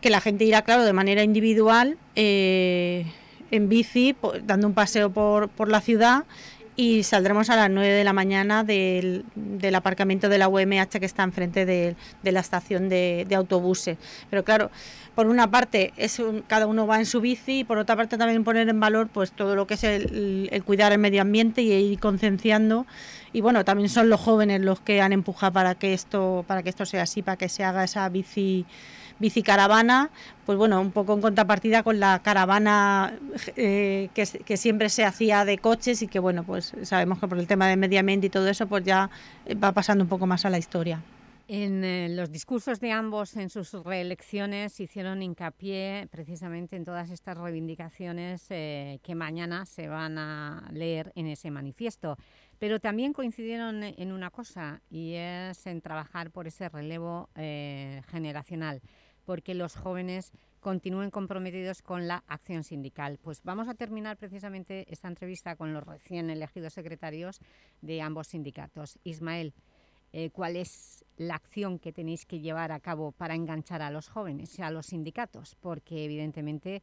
que la gente irá, claro, de manera individual, eh, en bici, dando un paseo por, por la ciudad y saldremos a las 9 de la mañana del, del aparcamiento de la UMH que está enfrente de, de la estación de, autobuses. Pero claro, por una parte es cada uno va en su bici y por otra parte también poner en valor pues todo lo que es el, el cuidar el medio ambiente y ir concienciando y bueno, también son los jóvenes los que han empujado para que esto para que esto sea así, para que se haga esa bici bicicaravana, pues bueno, un poco en contrapartida con la caravana eh, que, siempre se hacía de coches y que bueno, pues sabemos que por el tema de medio ambiente y todo eso, pues ya va pasando un poco más a la historia. En eh, los discursos de ambos en sus reelecciones hicieron hincapié precisamente en todas estas reivindicaciones eh, que mañana se van a leer en ese manifiesto. Pero también coincidieron en una cosa y es en trabajar por ese relevo eh, generacional porque los jóvenes continúen comprometidos con la acción sindical. Pues vamos a terminar precisamente esta entrevista con los recién elegidos secretarios de ambos sindicatos. Ismael, eh, ¿cuál es la acción que tenéis que llevar a cabo para enganchar a los jóvenes, a los sindicatos? Porque evidentemente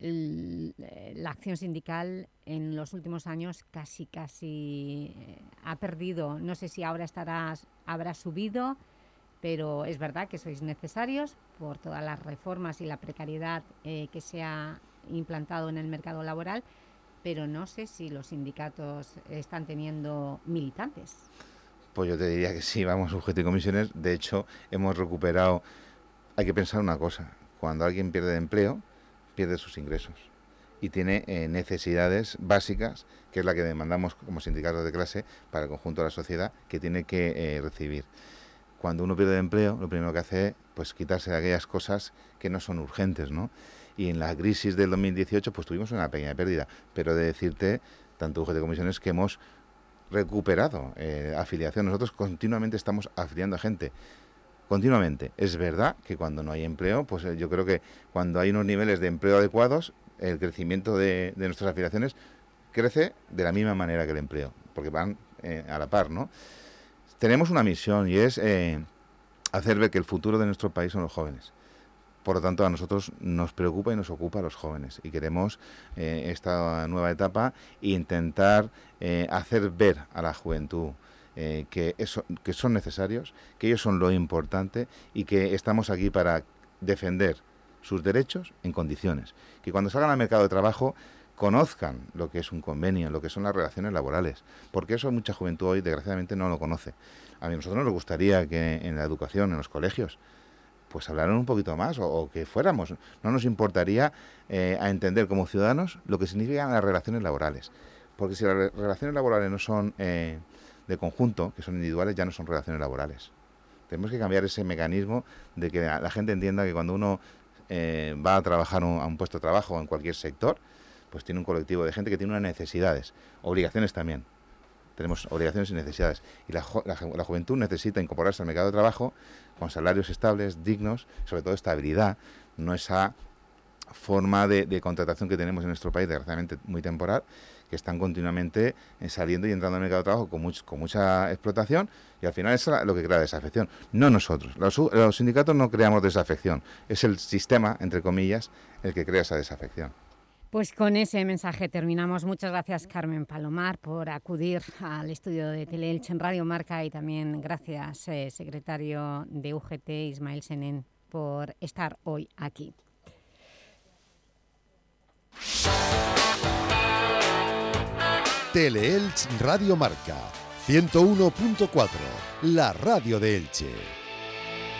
eh, la acción sindical en los últimos años casi casi eh, ha perdido, no sé si ahora estará, habrá subido, pero es verdad que sois necesarios por todas las reformas y la precariedad eh, que se ha implantado en el mercado laboral, pero no sé si los sindicatos están teniendo militantes. Pues yo te diría que sí, vamos, sujeto y comisiones. De hecho, hemos recuperado... Hay que pensar una cosa. Cuando alguien pierde empleo, pierde sus ingresos. y tiene eh, necesidades básicas, que es la que demandamos como sindicatos de clase para el conjunto de la sociedad, que tiene que eh, recibir. Cuando uno pierde empleo, lo primero que hace es pues, quitarse de aquellas cosas que no son urgentes, ¿no? Y en la crisis del 2018 pues tuvimos una pequeña pérdida, pero de decirte, tanto UGT de comisiones, que hemos recuperado eh, afiliación. Nosotros continuamente estamos afiliando a gente continuamente. Es verdad que cuando no hay empleo, pues eh, yo creo que cuando hay unos niveles de empleo adecuados, el crecimiento de, nuestras afiliaciones crece de la misma manera que el empleo, porque van eh, a la par, ¿no? Tenemos una misión y es eh, hacer ver que el futuro de nuestro país son los jóvenes. Por lo tanto, a nosotros nos preocupa y nos ocupa a los jóvenes y queremos esta nueva etapa e intentar hacer ver a la juventud que, eso, que son necesarios, que ellos son lo importante y que estamos aquí para defender sus derechos en condiciones. Que cuando salgan al mercado de trabajo conozcan lo que es un convenio, lo que son las relaciones laborales, porque eso mucha juventud hoy desgraciadamente no lo conoce. A mí nosotros nos gustaría que en la educación, en los colegios, pues hablaran un poquito más o, que fuéramos. No nos importaría eh, a entender como ciudadanos lo que significan las relaciones laborales. Porque si las relaciones laborales no son eh, de conjunto, que son individuales, ya no son relaciones laborales. Tenemos que cambiar ese mecanismo de que la gente entienda que cuando uno eh, va a trabajar a un puesto de trabajo en cualquier sector, pues tiene un colectivo de gente que tiene unas necesidades, obligaciones también. Tenemos obligaciones y necesidades. Y la, juventud necesita incorporarse al mercado de trabajo con salarios estables, dignos, sobre todo estabilidad, no esa forma de contratación que tenemos en nuestro país, desgraciadamente muy temporal, que están continuamente eh, saliendo y entrando al mercado de trabajo con, con mucha explotación y al final es lo que crea desafección. No nosotros, los, sindicatos no creamos desafección, es el sistema, entre comillas, el que crea esa desafección. Pues con ese mensaje terminamos. Muchas gracias Carmen Palomar por acudir al estudio de Teleelch en Radio Marca y también gracias eh, secretario de UGT Ismael Senen por estar hoy aquí. Teleelch Radio Marca 101.4, la radio de Elche.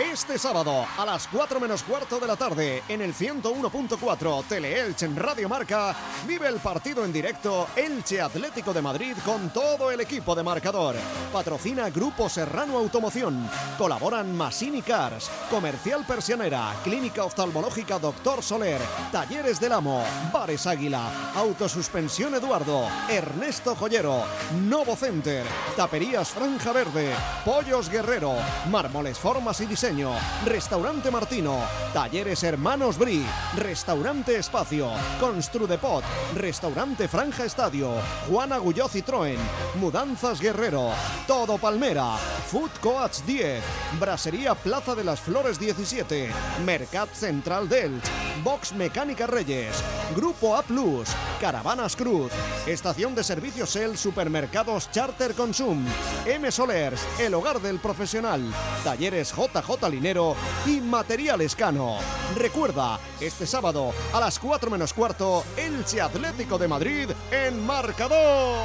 Este sábado a las 4 menos cuarto de la tarde en el 101.4 Teleelche en Radio Marca vive el partido en directo Elche Atlético de Madrid con todo el equipo de marcador. Patrocina Grupo Serrano Automoción. Colaboran Masini Cars, Comercial Persianera, Clínica Oftalmológica Doctor Soler, Talleres del Amo, Bares Águila, Autosuspensión Eduardo, Ernesto Joyero, Novo Center, Taperías Franja Verde, Pollos Guerrero, Mármoles Formas y Restaurante Martino, Talleres Hermanos Bri, Restaurante Espacio, Construdepot, Restaurante Franja Estadio, Juan Agulló Citroën, Mudanzas Guerrero, Todo Palmera, Food Coach 10, Brasería Plaza de las Flores 17, Mercat Central Delch, Box Mecánica Reyes, Grupo A Plus, Caravanas Cruz, Estación de Servicios El Supermercados Charter Consum, M Solers, El Hogar del Profesional, Talleres JJ Talinero y Materiales Cano. Recuerda, este sábado a las 4 menos cuarto, Elche Atlético de Madrid en marcador.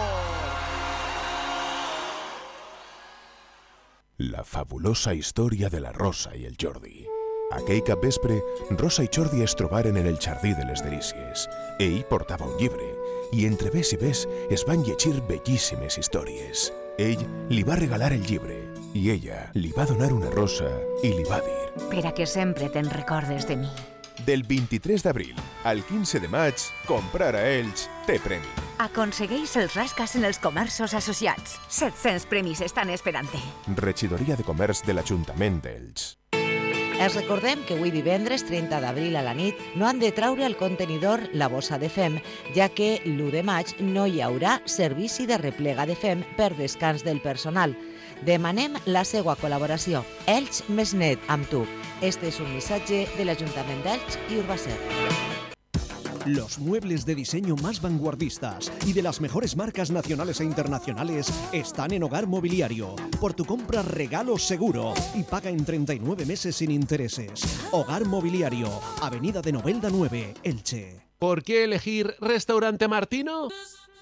La fabulosa historia de la Rosa y el Jordi. Aquell cap vespre, Rosa i Jordi es trobaren en el jardí de les delícies. Ell portava un llibre, i entre ves i ves es van llegir bellíssimes històries. Ell li va regalar el llibre i ella li va donar una rosa i li va dir Per a que sempre te'n recordes de mi. Del 23 d'abril al 15 de maig, comprar a Elx té premi. Aconsegueix els rascas en els comerços associats. 700 premis estan esperant-te. Regidoria de Comerç de l'Ajuntament d'Elx. Els recordem que avui divendres 30 d'abril a la nit no han de traure al contenidor la bossa de fem, ja que l'1 de maig no hi haurà servici de replega de fem per descans del personal. Demanem la seva col·laboració. Elx més net amb tu. Este es un missatge de l'Ajuntament d'Elx i Urbacer. Los muebles de diseño más vanguardistas y de las mejores marcas nacionales e internacionales están en Hogar Mobiliario. Por tu compra regalo seguro y paga en 39 meses sin intereses. Hogar Mobiliario, Avenida de Novelda 9, Elche. ¿Por qué elegir Restaurante Martino?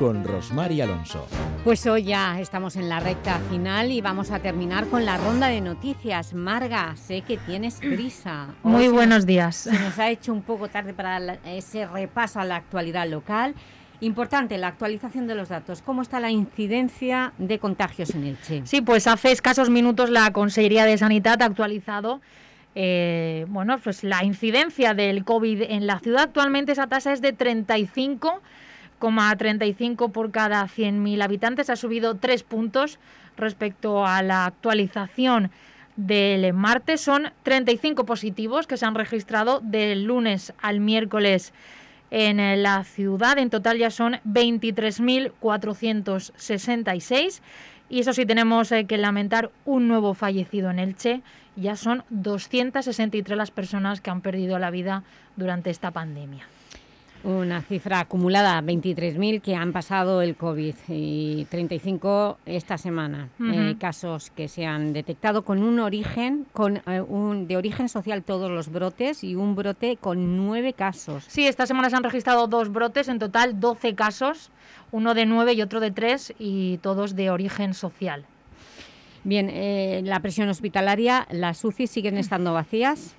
con Rosmar y Alonso. Pues hoy ya estamos en la recta final y vamos a terminar con la ronda de noticias. Marga, sé que tienes prisa. Hoy Muy buenos nos- días. Se nos ha hecho un poco tarde para la- ese repaso a la actualidad local. Importante, la actualización de los datos. ¿Cómo está la incidencia de contagios en Elche? Sí, pues hace escasos minutos la Consejería de Sanidad ha actualizado eh, bueno, pues la incidencia del COVID en la ciudad. Actualmente esa tasa es de 35,35 por cada 100.000 habitantes. Ha subido tres puntos respecto a la actualización del martes. Son 35 positivos que se han registrado del lunes al miércoles en la ciudad. En total ya son 23.466. Y eso sí, tenemos eh, que lamentar un nuevo fallecido en Elche. Ya son 263 las personas que han perdido la vida durante esta pandemia. Una cifra acumulada, 23.000 que han pasado el COVID y 35 esta semana. Eh, casos que se han detectado con un origen, con eh, un, de origen social todos los brotes y un brote con nueve casos. Sí, esta semana se han registrado dos brotes, en total 12 casos, uno de 9 y otro de 3, y todos de origen social. Bien, eh, la presión hospitalaria, las UCI siguen estando vacías.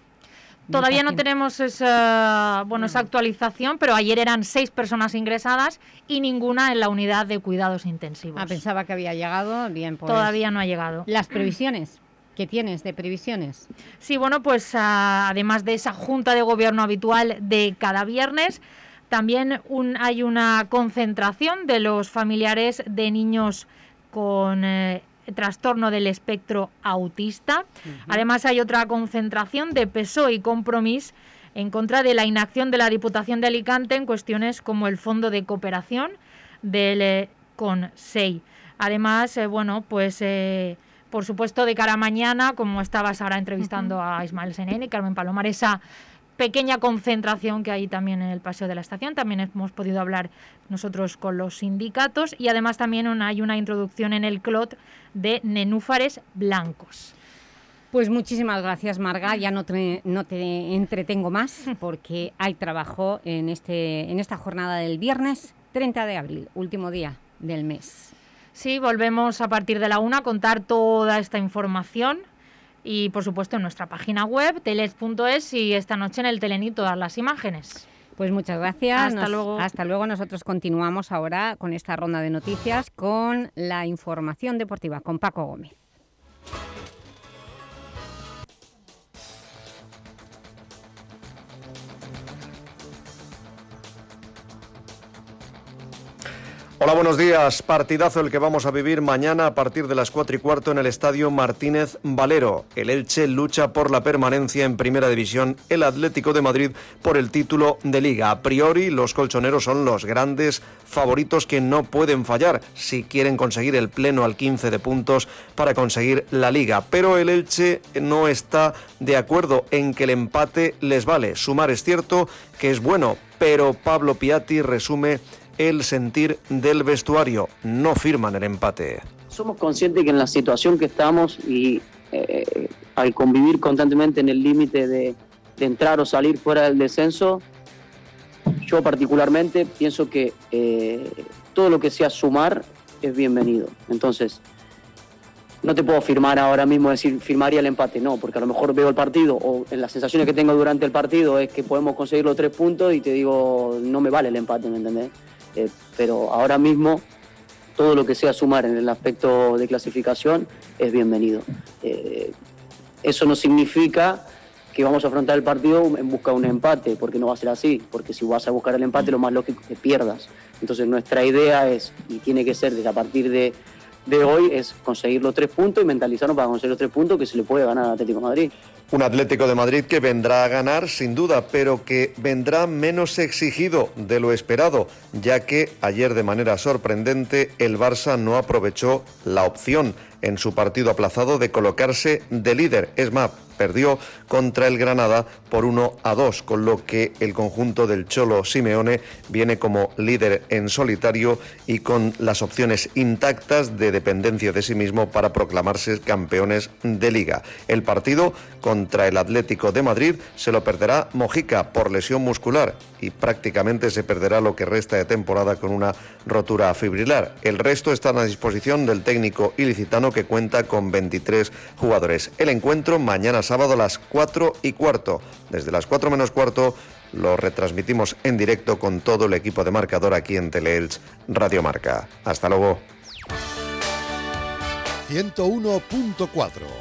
Todavía no tenemos esa, bueno, esa actualización, pero ayer eran seis personas ingresadas y ninguna en la unidad de cuidados intensivos. Ah, pensaba que había llegado. Bien, pues. Todavía no ha llegado. Las previsiones. ¿Qué tienes de previsiones? Sí, bueno, pues ah, además de esa junta de gobierno habitual de cada viernes, también un- hay una concentración de los familiares de niños con eh, trastorno del espectro autista. Además hay otra concentración de PSOE y Compromís en contra de la inacción de la Diputación de Alicante en cuestiones como el Fondo de Cooperación del eh, CONSEI. Además, eh, bueno, pues eh, por supuesto de cara a mañana, como estabas ahora entrevistando a Ismael Senén y Carmen Palomar, esa pequeña concentración que hay también en el Paseo de la Estación. También hemos podido hablar nosotros con los sindicatos y además también una- hay una introducción en el CLOT de nenúfares blancos. Pues muchísimas gracias, Marga. Ya no te, no te entretengo más porque hay trabajo en, este, en esta jornada del viernes 30 de abril, último día del mes. Sí, volvemos a partir de la una a contar toda esta información y por supuesto en nuestra página web teles.es y esta noche en el Telení todas las imágenes. Pues muchas gracias. Hasta Nos- luego. Hasta luego. Nosotros continuamos ahora con esta ronda de noticias con la información deportiva con Paco Gómez. Hola, buenos días. Partidazo el que vamos a vivir mañana a partir de las 4 y cuarto en el Estadio Martínez Valero. El Elche lucha por la permanencia en Primera División, el Atlético de Madrid por el título de Liga. A priori, los colchoneros son los grandes favoritos que no pueden fallar si quieren conseguir el pleno al 15 de puntos para conseguir la Liga. Pero el Elche no está de acuerdo en que el empate les vale. Sumar es cierto que es bueno, pero Pablo Piatti resume el sentir del vestuario. No firman el empate. Somos conscientes que en la situación que estamos y eh, al convivir constantemente en el límite de, entrar o salir fuera del descenso, yo particularmente pienso que eh, todo lo que sea sumar es bienvenido. Entonces, no te puedo firmar ahora mismo, decir firmaría el empate, no, porque a lo mejor veo el partido o en las sensaciones que tengo durante el partido es que podemos conseguir los tres puntos y te digo, no me vale el empate, ¿me entendés? Eh, pero ahora mismo todo lo que sea sumar en el aspecto de clasificación es bienvenido. Eh, eso no significa que vamos a afrontar el partido en busca de un empate, porque no va a ser así, porque si vas a buscar el empate lo más lógico es que pierdas. Entonces nuestra idea es, y tiene que ser desde a partir de, de hoy, es conseguir los tres puntos y mentalizarnos para conseguir los tres puntos que se le puede ganar al Atlético Madrid. Un Atlético de Madrid que vendrá a ganar sin duda, pero que vendrá menos exigido de lo esperado, ya que ayer de manera sorprendente el Barça no aprovechó la opción en su partido aplazado de colocarse de líder. Es más, perdió contra el Granada por 1 a 2, con lo que el conjunto del Cholo Simeone viene como líder en solitario y con las opciones intactas de dependencia de sí mismo para proclamarse campeones de liga. El partido contra el Atlético de Madrid se lo perderá Mojica por lesión muscular y prácticamente se perderá lo que resta de temporada con una rotura fibrilar. El resto está a disposición del técnico ilicitano que cuenta con 23 jugadores. El encuentro mañana sábado a las 4 y cuarto. Desde las 4 menos cuarto lo retransmitimos en directo con todo el equipo de marcador aquí en Teleelch Radio Marca. Hasta luego. 101.4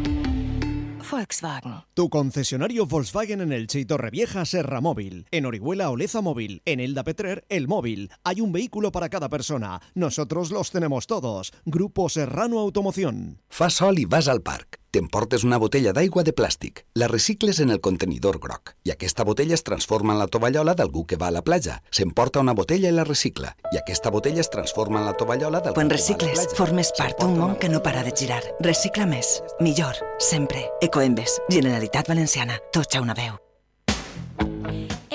Volkswagen. Tu concesionario Volkswagen en el y Torrevieja Serra Móvil. En Orihuela Oleza Móvil. En Elda Petrer El Móvil. Hay un vehículo para cada persona. Nosotros los tenemos todos. Grupo Serrano Automoción. Fas sol i vas al parc. T'emportes una botella d'aigua de plàstic, la recicles en el contenidor groc i aquesta botella es transforma en la tovallola d'algú que va a la platja. S'emporta una botella i la recicla i aquesta botella es transforma en la tovallola d'algú Quan que va a la recicles, formes part d'un món que no para de girar. Recicla més. Millor. Sempre. Ecoembes. Generalitat Valenciana. Tots a una veu.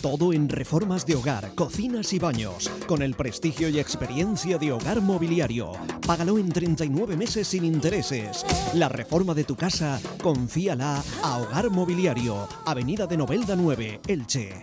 Todo en reformas de hogar, cocinas y baños, con el prestigio y experiencia de Hogar Mobiliario. Págalo en 39 meses sin intereses. La reforma de tu casa, confíala a Hogar Mobiliario, Avenida de Novelda 9, Elche.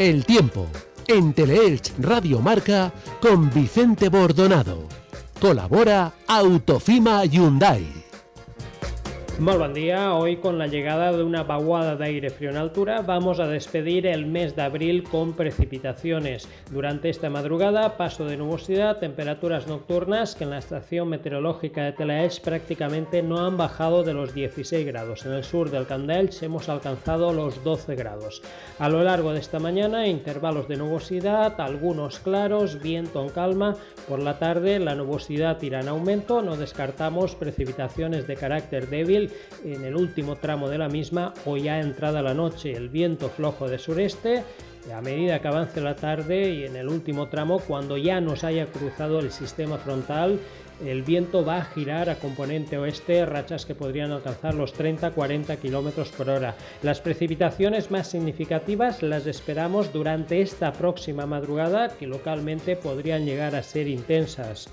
El tiempo en Teleelch Radio Marca con Vicente Bordonado. Colabora Autofima Hyundai. Muy buen día. Hoy con la llegada de una vaguada de aire frío en altura vamos a despedir el mes de abril con precipitaciones. Durante esta madrugada paso de nubosidad, temperaturas nocturnas que en la estación meteorológica de Telaelch prácticamente no han bajado de los 16 grados. En el sur del Candelch hemos alcanzado los 12 grados. A lo largo de esta mañana intervalos de nubosidad, algunos claros, viento en calma. Por la tarde la nubosidad irá en aumento, no descartamos precipitaciones de carácter débil en el último tramo de la misma o ya entrada la noche. El viento flojo de sureste a medida que avance la tarde y en el último tramo, cuando ya nos haya cruzado el sistema frontal, el viento va a girar a componente oeste, rachas que podrían alcanzar los 30-40 km por hora. Las precipitaciones más significativas las esperamos durante esta próxima madrugada, que localmente podrían llegar a ser intensas.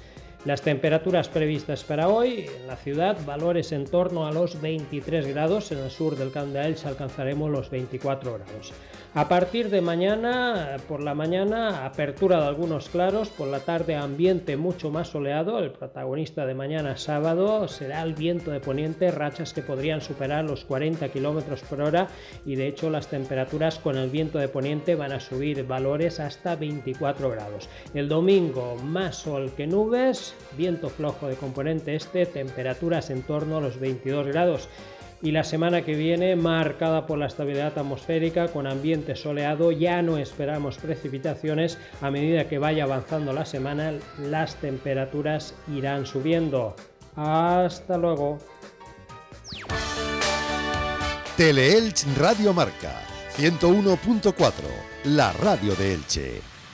Las temperaturas previstas para hoy en la ciudad, valores en torno a los 23 grados, en el sur del Camp alcanzaremos los 24 grados. A partir de mañana, por la mañana, apertura de algunos claros, por la tarde ambiente mucho más soleado. El protagonista de mañana sábado será el viento de poniente, rachas que podrían superar los 40 km por hora y de hecho las temperaturas con el viento de poniente van a subir valores hasta 24 grados. El domingo más sol que nubes, viento flojo de componente este, temperaturas en torno a los 22 grados y la semana que viene marcada por la estabilidad atmosférica con ambiente soleado. Ya no esperamos precipitaciones. A medida que vaya avanzando la semana, las temperaturas irán subiendo. Hasta luego. Teleelch Radio Marca 101.4, la radio de Elche.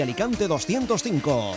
Alicante 205.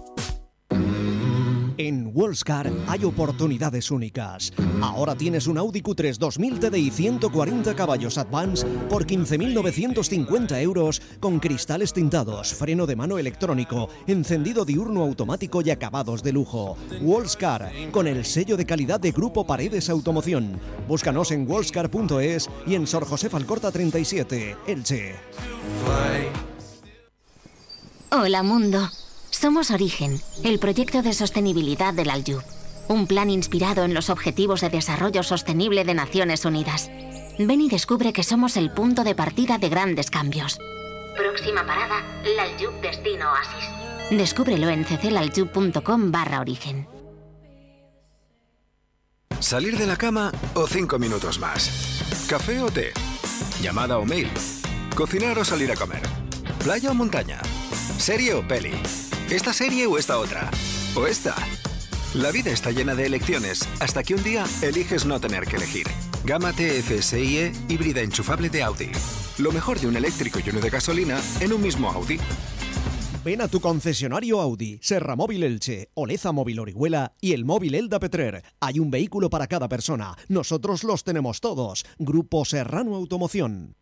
En Wallscar hay oportunidades únicas. Ahora tienes un Audi Q3 2000 TDI 140 caballos Advance por 15.950 euros con cristales tintados, freno de mano electrónico, encendido diurno automático y acabados de lujo. Wallscar, con el sello de calidad de Grupo Paredes Automoción. Búscanos en wallscar.es y en Sor José Falcorta 37, Elche. Hola mundo. Somos Origen, el proyecto de sostenibilidad del Aljub. Un plan inspirado en los Objetivos de Desarrollo Sostenible de Naciones Unidas. Ven y descubre que somos el punto de partida de grandes cambios. Próxima parada, Laljub Destino Oasis. Descúbrelo en cclaljub.com barra origen. ¿Salir de la cama o cinco minutos más? ¿Café o té? ¿Llamada o mail? ¿Cocinar o salir a comer? ¿Playa o montaña? ¿Serie o peli? ¿Esta serie o esta otra? ¿O esta? La vida está llena de elecciones hasta que un día eliges no tener que elegir. Gama TFSIe híbrida enchufable de Audi. Lo mejor de un eléctrico y uno de gasolina en un mismo Audi. Ven a tu concesionario Audi, Serra Móvil Elche, Oleza Móvil Orihuela y el móvil Elda Petrer. Hay un vehículo para cada persona. Nosotros los tenemos todos. Grupo Serrano Automoción.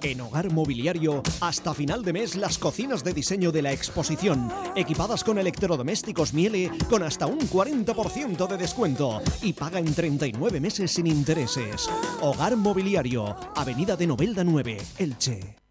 En Hogar Mobiliario, hasta final de mes, las cocinas de diseño de la exposición, equipadas con electrodomésticos Miele, con hasta un 40% de descuento y paga en 39 meses sin intereses. Hogar Mobiliario, Avenida de Novelda 9, Elche.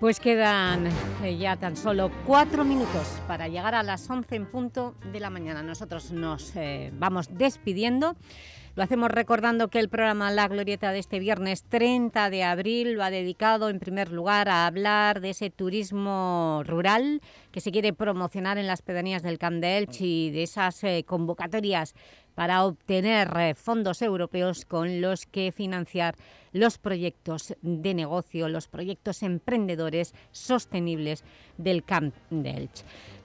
Pues quedan eh, ya tan solo cuatro minutos para llegar a las 11 en punto de la mañana. Nosotros nos eh, vamos despidiendo. Lo hacemos recordando que el programa La Glorieta de este viernes 30 de abril lo ha dedicado en primer lugar a hablar de ese turismo rural que se quiere promocionar en las pedanías del Camp de Elche y de esas eh, convocatorias para obtener eh, fondos europeos con los que financiar los proyectos de negocio, los proyectos emprendedores sostenibles del Camp de.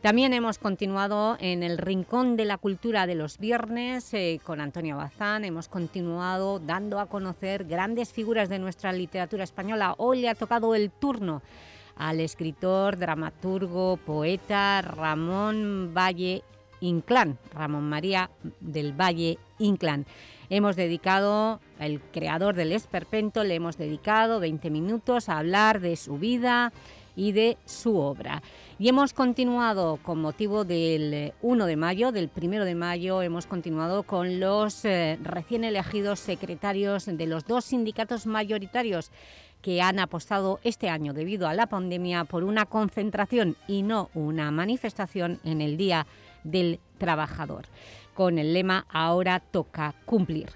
También hemos continuado en el Rincón de la Cultura de los viernes eh, con Antonio Bazán, hemos continuado dando a conocer grandes figuras de nuestra literatura española. Hoy le ha tocado el turno al escritor, dramaturgo, poeta Ramón Valle Inclán, Ramón María del Valle Inclán. Hemos dedicado, el creador del Esperpento, le hemos dedicado 20 minutos a hablar de su vida y de su obra. Y hemos continuado con motivo del 1 de mayo, del 1 de mayo, hemos continuado con los eh, recién elegidos secretarios de los dos sindicatos mayoritarios que han apostado este año debido a la pandemia por una concentración y no una manifestación en el Día del trabajador, con el lema «Ahora toca cumplir».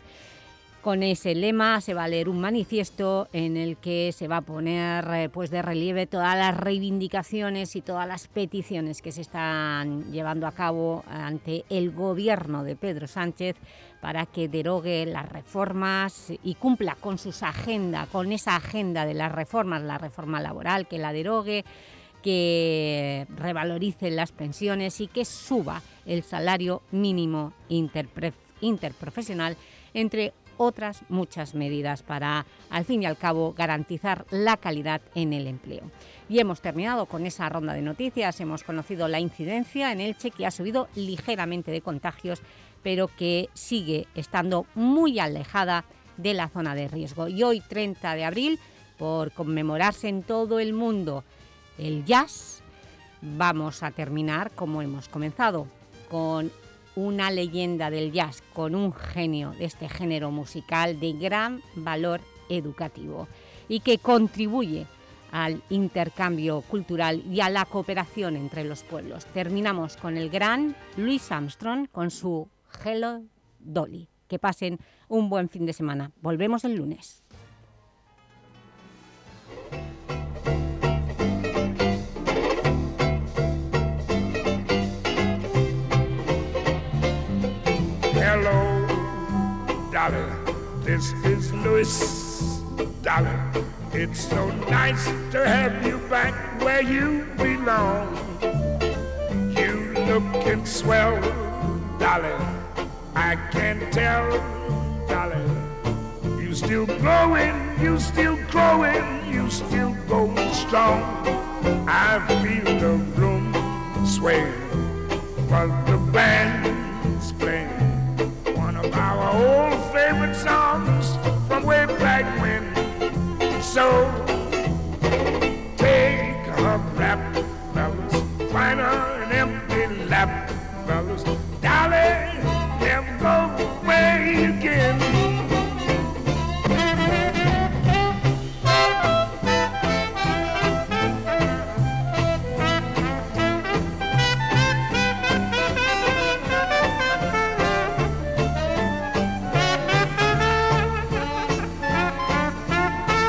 Con ese lema se va a leer un manifiesto en el que se va a poner eh, pues, de relieve todas las reivindicaciones y todas las peticiones que se están llevando a cabo ante el gobierno de Pedro Sánchez para que derogue las reformas y cumpla con sus agenda, con esa agenda de las reformas, la reforma laboral, que la derogue, que revalorice las pensiones y que suba el salario mínimo interprofesional, entre otras muchas medidas para, al fin y al cabo, garantizar la calidad en el empleo. Y hemos terminado con esa ronda de noticias, hemos conocido la incidencia en Elche que ha subido ligeramente de contagios, pero que sigue estando muy alejada de la zona de riesgo. Y hoy, 30 de abril, por conmemorarse en todo el mundo el jazz, vamos a terminar como hemos comenzado, con una leyenda del jazz, con un genio de este género musical de gran valor educativo y que contribuye al intercambio cultural y a la cooperación entre los pueblos. Terminamos con el gran Louis Armstrong con su Hello Dolly. Que pasen un buen fin de semana. Volvemos el lunes. This is Louis, Dolly. It's so nice to have you back where you belong. You looking swell, Dolly. I can tell, Dolly. You still growing, you still growing, you still going strong. I feel the room sway, but the band's playing my old favorite songs from way back when. So take a rap, fellas, find an empty lap, fellas. Darling, never go away again.